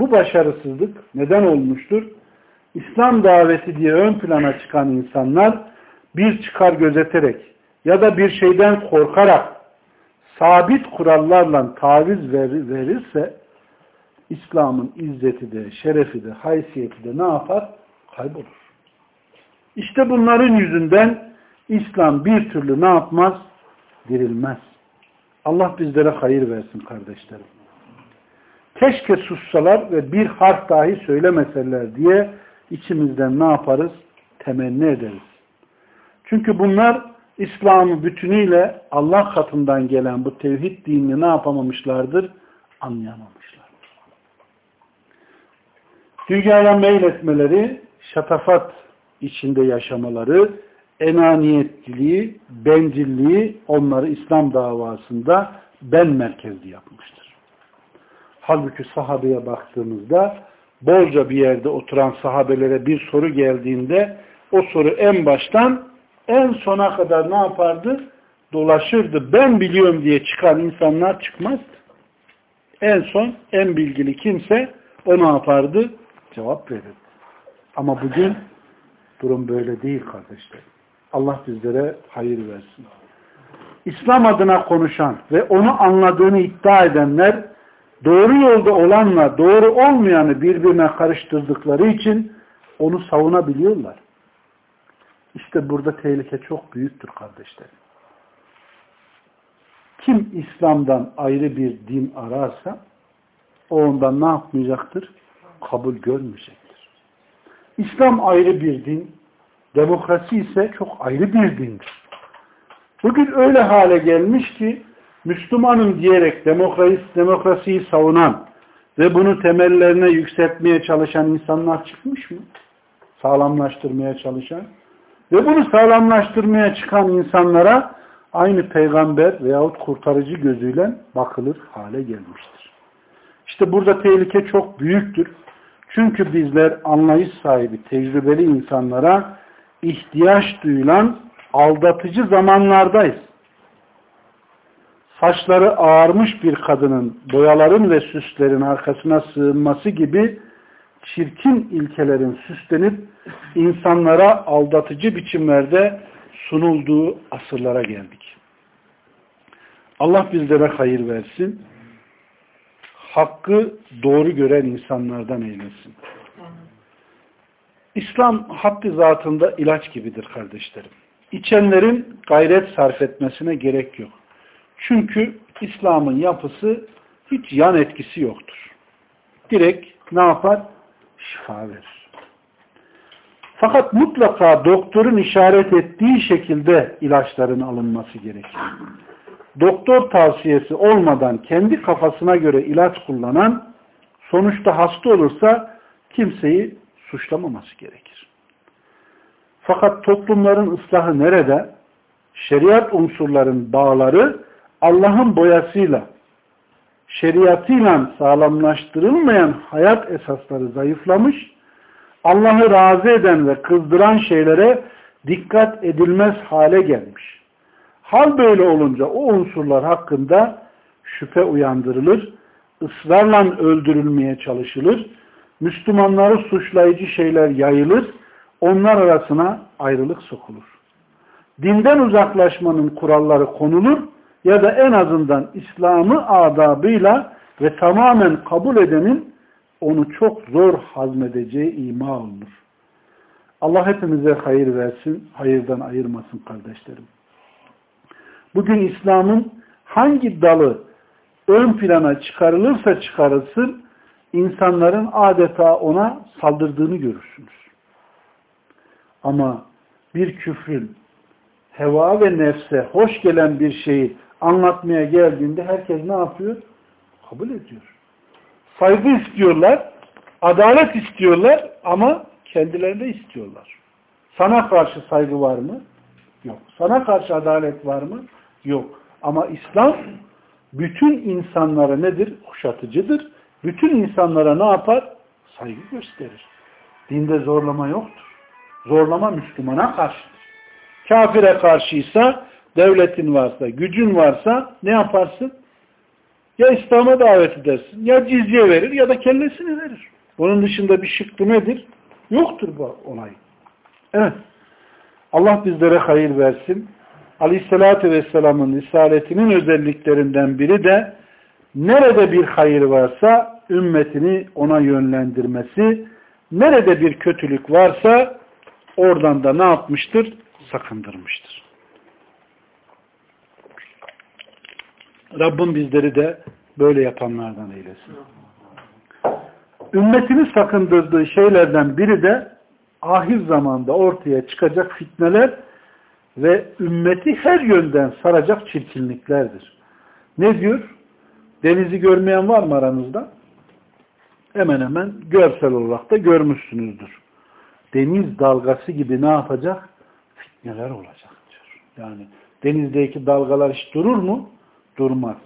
Bu başarısızlık neden olmuştur? İslam daveti diye ön plana çıkan insanlar bir çıkar gözeterek ya da bir şeyden korkarak sabit kurallarla taviz verirse İslam'ın izzeti de, şerefi de, haysiyeti de ne yapar? Kaybolur. İşte bunların yüzünden İslam bir türlü ne yapmaz? Dirilmez. Allah bizlere hayır versin kardeşlerim. Keşke sussalar ve bir harf dahi söylemeseler diye içimizden ne yaparız? Temenni ederiz. Çünkü bunlar İslam'ı bütünüyle Allah katından gelen bu tevhid dinini ne yapamamışlardır? Anlayamamışlardır. Dünyaya meyletmeleri, şatafat içinde yaşamaları, enaniyetçiliği, bencilliği onları İslam davasında ben merkezli yapmıştır. Halbuki sahabeye baktığımızda bolca bir yerde oturan sahabelere bir soru geldiğinde o soru en baştan en sona kadar ne yapardı? Dolaşırdı. Ben biliyorum diye çıkan insanlar çıkmazdı. En son en bilgili kimse o ne yapardı? Cevap verirdi. Ama bugün durum böyle değil kardeşler. Allah bizlere hayır versin. İslam adına konuşan ve onu anladığını iddia edenler doğru yolda olanla doğru olmayanı birbirine karıştırdıkları için onu savunabiliyorlar. İşte burada tehlike çok büyüktür kardeşlerim. Kim İslam'dan ayrı bir din ararsa o ondan ne yapmayacaktır? Kabul görmeyecektir. İslam ayrı bir din, demokrasi ise çok ayrı bir dindir. Bugün öyle hale gelmiş ki Müslümanım diyerek demokrasi, demokrasiyi savunan ve bunu temellerine yükseltmeye çalışan insanlar çıkmış mı? Sağlamlaştırmaya çalışan. Ve bunu sağlamlaştırmaya çıkan insanlara aynı peygamber veyahut kurtarıcı gözüyle bakılır hale gelmiştir. İşte burada tehlike çok büyüktür. Çünkü bizler anlayış sahibi, tecrübeli insanlara ihtiyaç duyulan aldatıcı zamanlardayız. Saçları ağarmış bir kadının boyaların ve süslerin arkasına sığınması gibi çirkin ilkelerin süslenip insanlara aldatıcı biçimlerde sunulduğu asırlara geldik. Allah bizlere hayır versin. Hakkı doğru gören insanlardan eylesin. İslam haddi zatında ilaç gibidir kardeşlerim. İçenlerin gayret sarf etmesine gerek yok. Çünkü İslam'ın yapısı hiç yan etkisi yoktur. Direkt ne yapar? Şifa verir. Fakat mutlaka doktorun işaret ettiği şekilde ilaçların alınması gerekir. Doktor tavsiyesi olmadan kendi kafasına göre ilaç kullanan sonuçta hasta olursa kimseyi suçlamaması gerekir. Fakat toplumların ıslahı nerede? Şeriat unsurların bağları Allah'ın boyasıyla, şeriatıyla sağlamlaştırılmayan hayat esasları zayıflamış, Allah'ı razı eden ve kızdıran şeylere dikkat edilmez hale gelmiş. Hal böyle olunca o unsurlar hakkında şüphe uyandırılır, ısrarla öldürülmeye çalışılır, Müslümanları suçlayıcı şeyler yayılır, onlar arasına ayrılık sokulur. Dinden uzaklaşmanın kuralları konulur ya da en azından İslam'ı adabıyla ve tamamen kabul edenin onu çok zor hazmedeceği ima olunur. Allah hepimize hayır versin, hayırdan ayırmasın kardeşlerim. Bugün İslam'ın hangi dalı ön plana çıkarılırsa çıkarılsın, insanların adeta ona saldırdığını görürsünüz. Ama bir küfrün heva ve nefse hoş gelen bir şeyi anlatmaya geldiğinde herkes ne yapıyor? Kabul ediyor. Saygı istiyorlar, adalet istiyorlar ama kendilerine istiyorlar. Sana karşı saygı var mı? Yok. Sana karşı adalet var mı? Yok. Ama İslam bütün insanlara nedir? Kuşatıcıdır. Bütün insanlara ne yapar? Saygı gösterir. Dinde zorlama yoktur. Zorlama Müslümana karşıdır. Kafire karşıysa, devletin varsa, gücün varsa ne yaparsın? Ya İslam'a davet edersin, ya cizye verir ya da kellesini verir. Bunun dışında bir şıkkı nedir? Yoktur bu olay. Evet. Allah bizlere hayır versin. Aleyhissalatü Vesselam'ın risaletinin özelliklerinden biri de nerede bir hayır varsa ümmetini ona yönlendirmesi, nerede bir kötülük varsa oradan da ne yapmıştır? Sakındırmıştır. Rabbim bizleri de böyle yapanlardan eylesin. Ümmetini sakındırdığı şeylerden biri de ahir zamanda ortaya çıkacak fitneler ve ümmeti her yönden saracak çirkinliklerdir. Ne diyor? Denizi görmeyen var mı aranızda? Hemen hemen görsel olarak da görmüşsünüzdür. Deniz dalgası gibi ne yapacak? Fitneler olacak diyor. Yani denizdeki dalgalar hiç durur mu? Durmaz.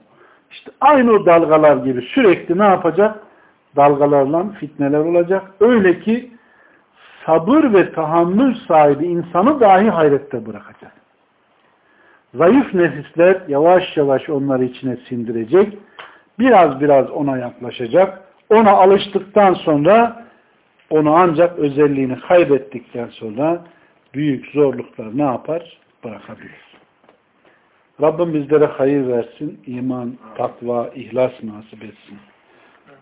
İşte aynı o dalgalar gibi sürekli ne yapacak? Dalgalarla fitneler olacak. Öyle ki sabır ve tahammül sahibi insanı dahi hayrette bırakacak. Zayıf nefisler yavaş yavaş onları içine sindirecek. Biraz biraz ona yaklaşacak. Ona alıştıktan sonra onu ancak özelliğini kaybettikten sonra büyük zorluklar ne yapar? Bırakabilir. Rabbim bizlere hayır versin, iman, takva, ihlas nasip etsin.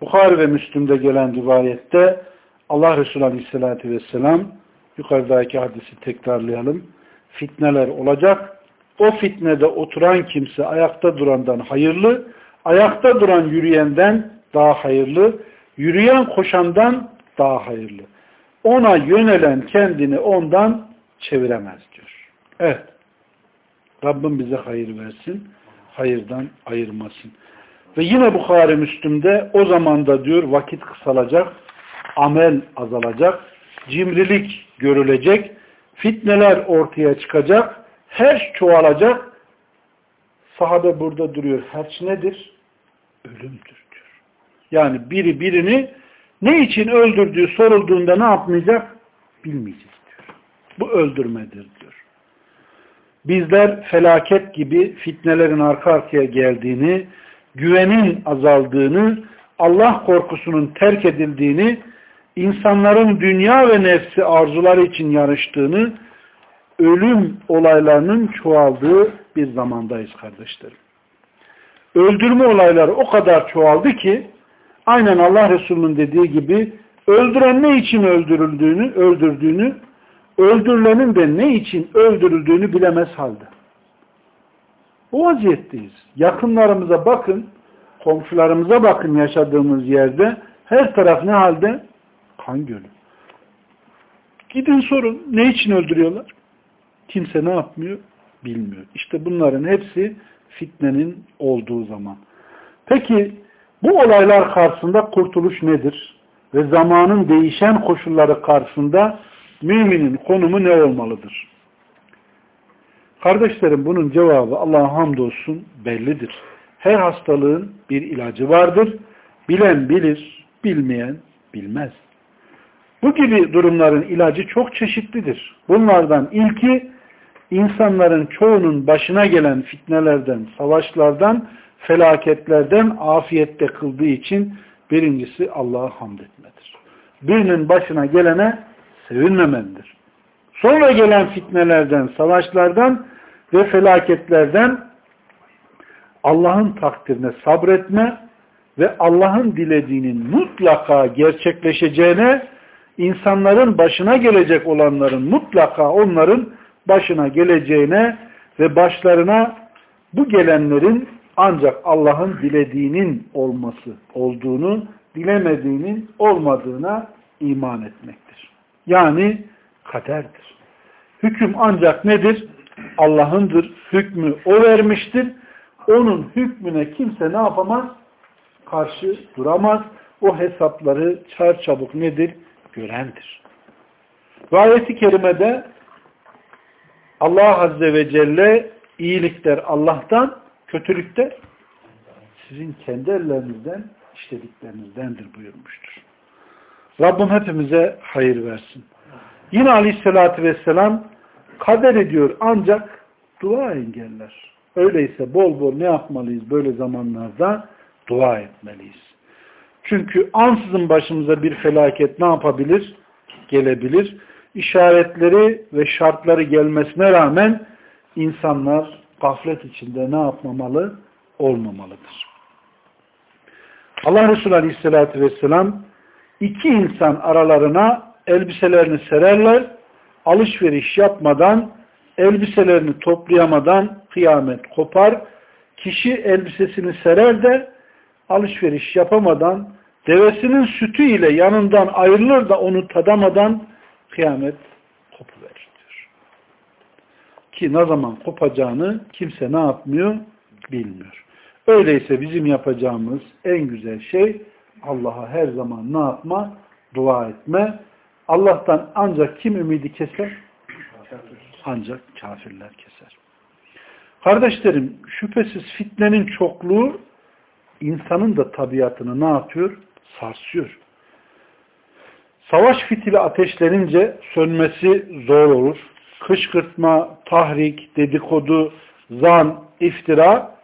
Bukhari ve Müslüm'de gelen rivayette Allah Resulü Aleyhisselatü Vesselam yukarıdaki hadisi tekrarlayalım. Fitneler olacak. O fitnede oturan kimse ayakta durandan hayırlı, ayakta duran yürüyenden daha hayırlı, yürüyen koşandan daha hayırlı. Ona yönelen kendini ondan çeviremez diyor. Evet. Rabbim bize hayır versin. Hayırdan ayırmasın. Ve yine Bukhari Müslüm'de o zaman da diyor vakit kısalacak, amel azalacak, cimrilik görülecek, fitneler ortaya çıkacak, her çoğalacak. Sahabe burada duruyor. Herç nedir? Ölümdür diyor. Yani biri birini ne için öldürdüğü sorulduğunda ne yapmayacak? Bilmeyecek diyor. Bu öldürmedir diyor. Bizler felaket gibi fitnelerin arka arkaya geldiğini, güvenin azaldığını, Allah korkusunun terk edildiğini, insanların dünya ve nefsi arzuları için yarıştığını, ölüm olaylarının çoğaldığı bir zamandayız kardeşlerim. Öldürme olayları o kadar çoğaldı ki, aynen Allah Resulü'nün dediği gibi, öldüren ne için öldürüldüğünü, öldürdüğünü, öldürülenin de ne için öldürüldüğünü bilemez halde. O vaziyetteyiz. Yakınlarımıza bakın, komşularımıza bakın yaşadığımız yerde, her taraf ne halde? Kan gölü. Gidin sorun, ne için öldürüyorlar? Kimse ne yapmıyor? Bilmiyor. İşte bunların hepsi fitnenin olduğu zaman. Peki bu olaylar karşısında kurtuluş nedir? Ve zamanın değişen koşulları karşısında müminin konumu ne olmalıdır? Kardeşlerim bunun cevabı Allah'a hamdolsun bellidir. Her hastalığın bir ilacı vardır. Bilen bilir, bilmeyen bilmez. Bu gibi durumların ilacı çok çeşitlidir. Bunlardan ilki insanların çoğunun başına gelen fitnelerden, savaşlardan, felaketlerden afiyette kıldığı için birincisi Allah'a hamd etmedir. Birinin başına gelene sevinmemelidir. Sonra gelen fitnelerden, savaşlardan ve felaketlerden Allah'ın takdirine sabretme ve Allah'ın dilediğinin mutlaka gerçekleşeceğine, insanların başına gelecek olanların mutlaka onların başına geleceğine ve başlarına bu gelenlerin ancak Allah'ın dilediğinin olması olduğunu, dilemediğinin olmadığına iman etmektir. Yani kaderdir. Hüküm ancak nedir? Allah'ındır. Hükmü o vermiştir. Onun hükmüne kimse ne yapamaz? Karşı duramaz. O hesapları çarçabuk nedir? Görendir. Ve ayeti kerimede Allah Azze ve Celle iyilikler Allah'tan, kötülükler sizin kendi ellerinizden işlediklerinizdendir buyurmuştur. Rabbim hepimize hayır versin. Yine aleyhissalatü vesselam kader ediyor ancak dua engeller. Öyleyse bol bol ne yapmalıyız böyle zamanlarda? Dua etmeliyiz. Çünkü ansızın başımıza bir felaket ne yapabilir? Gelebilir. İşaretleri ve şartları gelmesine rağmen insanlar gaflet içinde ne yapmamalı? Olmamalıdır. Allah Resulü Aleyhisselatü Vesselam iki insan aralarına elbiselerini sererler, alışveriş yapmadan, elbiselerini toplayamadan kıyamet kopar. Kişi elbisesini serer de alışveriş yapamadan, devesinin sütü ile yanından ayrılır da onu tadamadan kıyamet kopuverir. Ki ne zaman kopacağını kimse ne yapmıyor? Bilmiyor. Öyleyse bizim yapacağımız en güzel şey Allah'a her zaman ne yapma? Dua etme. Allah'tan ancak kim ümidi keser? Ancak kafirler keser. Kardeşlerim şüphesiz fitnenin çokluğu insanın da tabiatını ne yapıyor? Sarsıyor. Savaş fitili ateşlenince sönmesi zor olur. Kışkırtma, tahrik, dedikodu, zan, iftira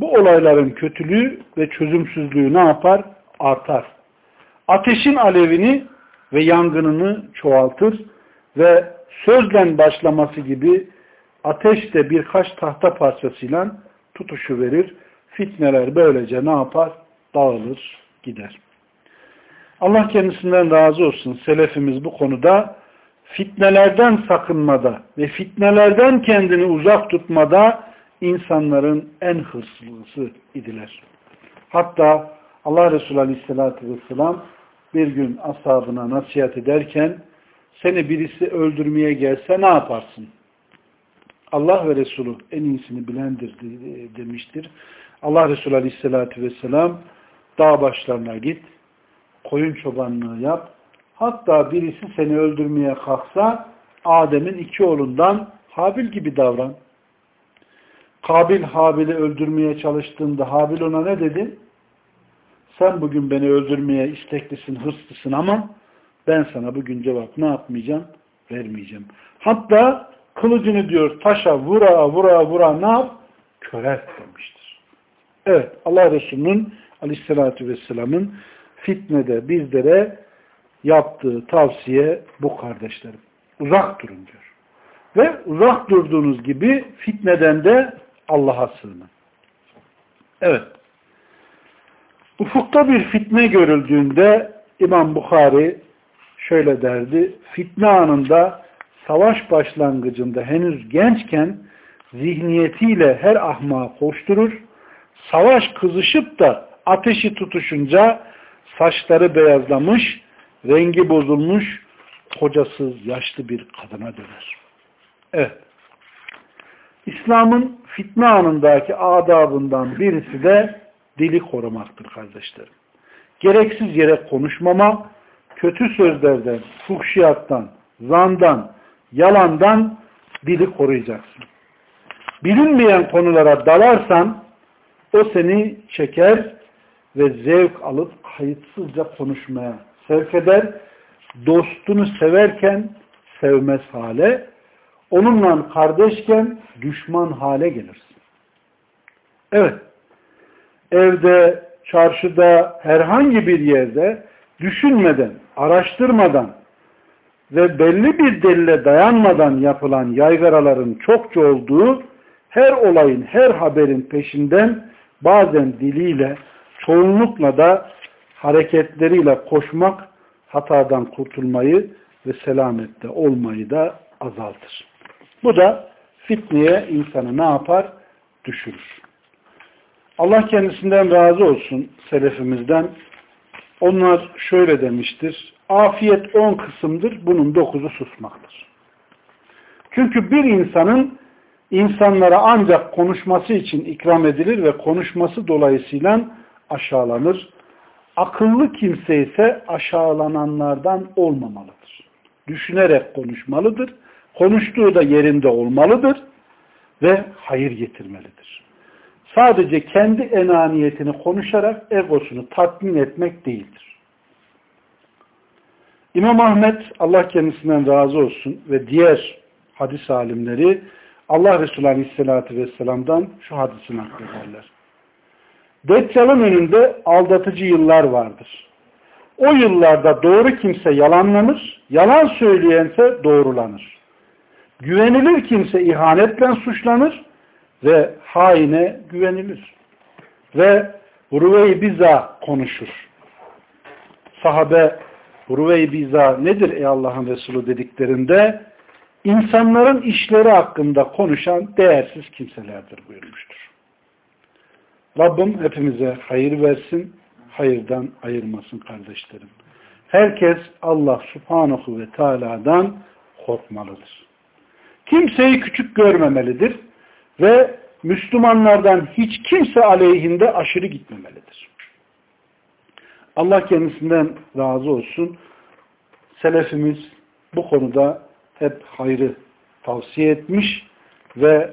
bu olayların kötülüğü ve çözümsüzlüğü ne yapar? Artar. Ateşin alevini ve yangınını çoğaltır ve sözlen başlaması gibi ateş de birkaç tahta parçasıyla tutuşu verir. Fitneler böylece ne yapar? Dağılır, gider. Allah kendisinden razı olsun. Selefimiz bu konuda fitnelerden sakınmada ve fitnelerden kendini uzak tutmada insanların en hırslısı idiler. Hatta Allah Resulü Aleyhisselatü Vesselam bir gün ashabına nasihat ederken seni birisi öldürmeye gelse ne yaparsın? Allah ve Resulü en iyisini bilendir demiştir. Allah Resulü Aleyhisselatü Vesselam dağ başlarına git, koyun çobanlığı yap. Hatta birisi seni öldürmeye kalksa Adem'in iki oğlundan Habil gibi davran. Kabil Habil'i öldürmeye çalıştığında Habil ona ne dedi? Sen bugün beni öldürmeye isteklisin, hırslısın ama ben sana bugün cevap ne yapmayacağım? Vermeyeceğim. Hatta kılıcını diyor taşa vura vura vura ne yap? Körelt demiştir. Evet Allah Resulü'nün aleyhissalatü vesselamın fitnede bizlere yaptığı tavsiye bu kardeşlerim. Uzak durun diyor. Ve uzak durduğunuz gibi fitneden de Allah'a sığının. Evet. Ufukta bir fitne görüldüğünde İmam Bukhari şöyle derdi. Fitne anında savaş başlangıcında henüz gençken zihniyetiyle her ahmağa koşturur. Savaş kızışıp da ateşi tutuşunca saçları beyazlamış, rengi bozulmuş, kocasız yaşlı bir kadına döner. Evet. İslam'ın fitne anındaki adabından birisi de dili korumaktır kardeşlerim. Gereksiz yere konuşmama, kötü sözlerden, fuhşiyattan, zandan, yalandan dili koruyacaksın. Bilinmeyen konulara dalarsan o seni çeker ve zevk alıp kayıtsızca konuşmaya sevk eder. Dostunu severken sevmez hale, onunla kardeşken düşman hale gelirsin. Evet, evde, çarşıda, herhangi bir yerde düşünmeden, araştırmadan ve belli bir delile dayanmadan yapılan yaygaraların çokça olduğu her olayın, her haberin peşinden bazen diliyle, çoğunlukla da hareketleriyle koşmak hatadan kurtulmayı ve selamette olmayı da azaltır. Bu da fitneye insanı ne yapar? Düşürür. Allah kendisinden razı olsun selefimizden. Onlar şöyle demiştir. Afiyet on kısımdır, bunun dokuzu susmaktır. Çünkü bir insanın insanlara ancak konuşması için ikram edilir ve konuşması dolayısıyla aşağılanır. Akıllı kimse ise aşağılananlardan olmamalıdır. Düşünerek konuşmalıdır. Konuştuğu da yerinde olmalıdır ve hayır getirmelidir. Sadece kendi enaniyetini konuşarak egosunu tatmin etmek değildir. İmam Ahmet Allah kendisinden razı olsun ve diğer hadis alimleri Allah Resulü Aleyhisselatü Vesselam'dan şu hadisi naklederler. Deccal'ın önünde aldatıcı yıllar vardır. O yıllarda doğru kimse yalanlanır, yalan söyleyense doğrulanır. Güvenilir kimse ihanetle suçlanır ve haine güvenilir. Ve Ruvey Biza konuşur. Sahabe Ruvey Biza nedir ey Allah'ın Resulü dediklerinde insanların işleri hakkında konuşan değersiz kimselerdir buyurmuştur. Rabbim hepimize hayır versin, hayırdan ayırmasın kardeşlerim. Herkes Allah subhanahu ve teala'dan korkmalıdır. Kimseyi küçük görmemelidir ve Müslümanlardan hiç kimse aleyhinde aşırı gitmemelidir. Allah kendisinden razı olsun. Selefimiz bu konuda hep hayrı tavsiye etmiş ve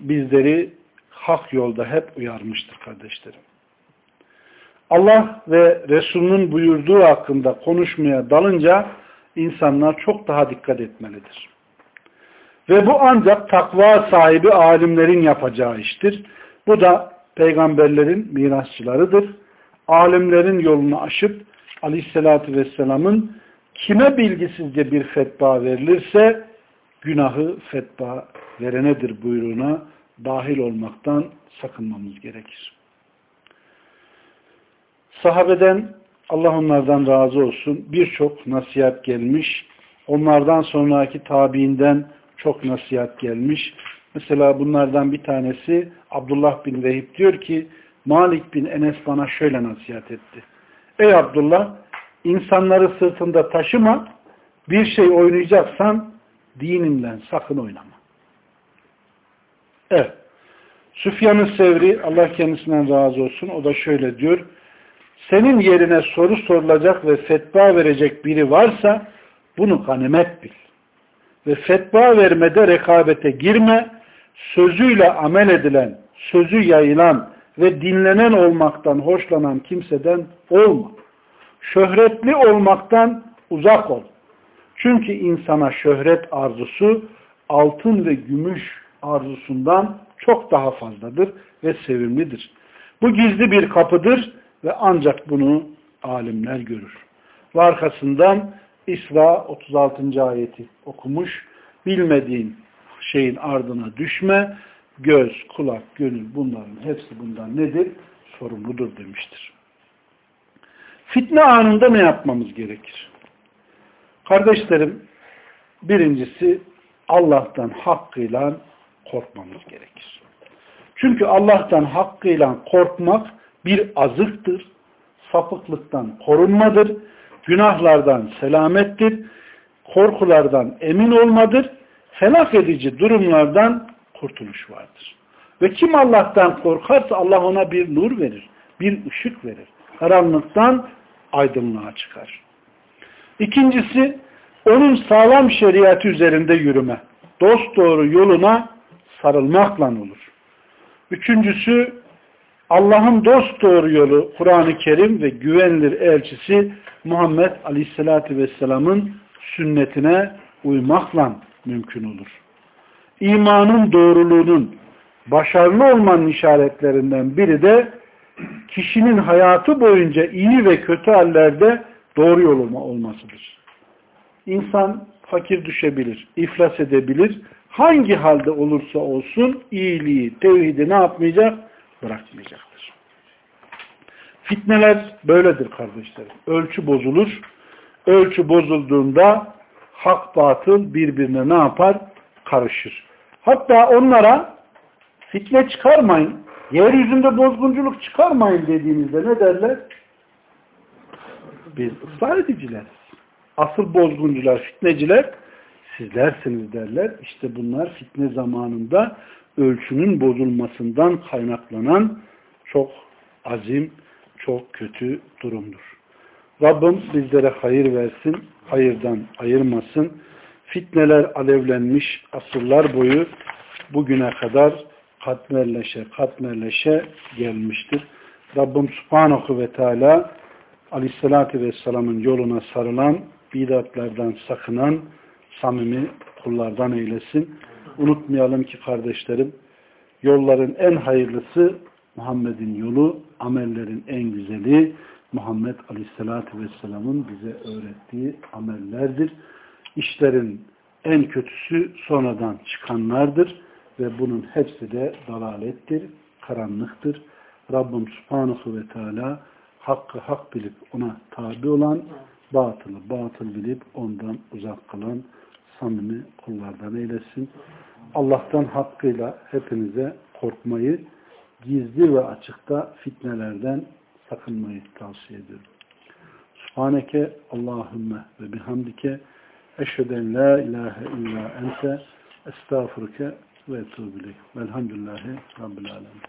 bizleri hak yolda hep uyarmıştır kardeşlerim. Allah ve Resulünün buyurduğu hakkında konuşmaya dalınca insanlar çok daha dikkat etmelidir. Ve bu ancak takva sahibi alimlerin yapacağı iştir. Bu da peygamberlerin mirasçılarıdır. Alimlerin yolunu aşıp aleyhissalatü vesselamın kime bilgisizce bir fetva verilirse günahı fetva verenedir buyruğuna dahil olmaktan sakınmamız gerekir. Sahabeden Allah onlardan razı olsun birçok nasihat gelmiş. Onlardan sonraki tabiinden çok nasihat gelmiş. Mesela bunlardan bir tanesi Abdullah bin Vehib diyor ki Malik bin Enes bana şöyle nasihat etti. Ey Abdullah insanları sırtında taşıma bir şey oynayacaksan dininden sakın oynama. Evet. Süfyan-ı Sevri Allah kendisinden razı olsun o da şöyle diyor senin yerine soru sorulacak ve fetva verecek biri varsa bunu ganimet bil ve fetva vermede rekabete girme, sözüyle amel edilen, sözü yayılan ve dinlenen olmaktan hoşlanan kimseden olma. Şöhretli olmaktan uzak ol. Çünkü insana şöhret arzusu altın ve gümüş arzusundan çok daha fazladır ve sevimlidir. Bu gizli bir kapıdır ve ancak bunu alimler görür. Ve arkasından İsra 36. ayeti okumuş. Bilmediğin şeyin ardına düşme. Göz, kulak, gönül bunların hepsi bundan nedir? Sorumludur demiştir. Fitne anında ne yapmamız gerekir? Kardeşlerim, birincisi Allah'tan hakkıyla korkmamız gerekir. Çünkü Allah'tan hakkıyla korkmak bir azıktır, sapıklıktan korunmadır, günahlardan selamettir, korkulardan emin olmadır, helak edici durumlardan kurtuluş vardır. Ve kim Allah'tan korkarsa Allah ona bir nur verir, bir ışık verir. Karanlıktan aydınlığa çıkar. İkincisi, onun sağlam şeriatı üzerinde yürüme. Dost doğru yoluna sarılmakla olur. Üçüncüsü, Allah'ın dost doğru yolu Kur'an-ı Kerim ve güvenilir elçisi Muhammed Aleyhisselatü Vesselam'ın sünnetine uymakla mümkün olur. İmanın doğruluğunun başarılı olmanın işaretlerinden biri de kişinin hayatı boyunca iyi ve kötü hallerde doğru yol olmasıdır. İnsan fakir düşebilir, iflas edebilir. Hangi halde olursa olsun iyiliği, tevhidi ne yapmayacak? Bırakmayacaktır. Fitneler böyledir kardeşlerim. Ölçü bozulur. Ölçü bozulduğunda hak batıl birbirine ne yapar? Karışır. Hatta onlara fitne çıkarmayın, yeryüzünde bozgunculuk çıkarmayın dediğinizde ne derler? Biz ısrar edicileriz. Asıl bozguncular, fitneciler sizlersiniz derler. İşte bunlar fitne zamanında ölçünün bozulmasından kaynaklanan çok azim, çok kötü durumdur. Rabbim bizlere hayır versin, hayırdan ayırmasın. Fitneler alevlenmiş asırlar boyu bugüne kadar katmerleşe katmerleşe gelmiştir. Rabbim Subhanahu ve Teala Aleyhisselatü Vesselam'ın yoluna sarılan, bidatlardan sakınan, samimi kullardan eylesin. Unutmayalım ki kardeşlerim, yolların en hayırlısı Muhammed'in yolu, amellerin en güzeli Muhammed Aleyhisselatü Vesselam'ın bize öğrettiği amellerdir. İşlerin en kötüsü sonradan çıkanlardır ve bunun hepsi de dalalettir, karanlıktır. Rabbim Subhanahu ve Teala hakkı hak bilip ona tabi olan, batılı batıl bilip ondan uzak kalan samimi kullardan eylesin. Allah'tan hakkıyla hepinize korkmayı, gizli ve açıkta fitnelerden sakınmayı tavsiye ediyorum. Subhaneke Allahümme ve bihamdike eşheden la ilahe illa ente estağfurke ve etubileyk. Velhamdülillahi Rabbil alemin.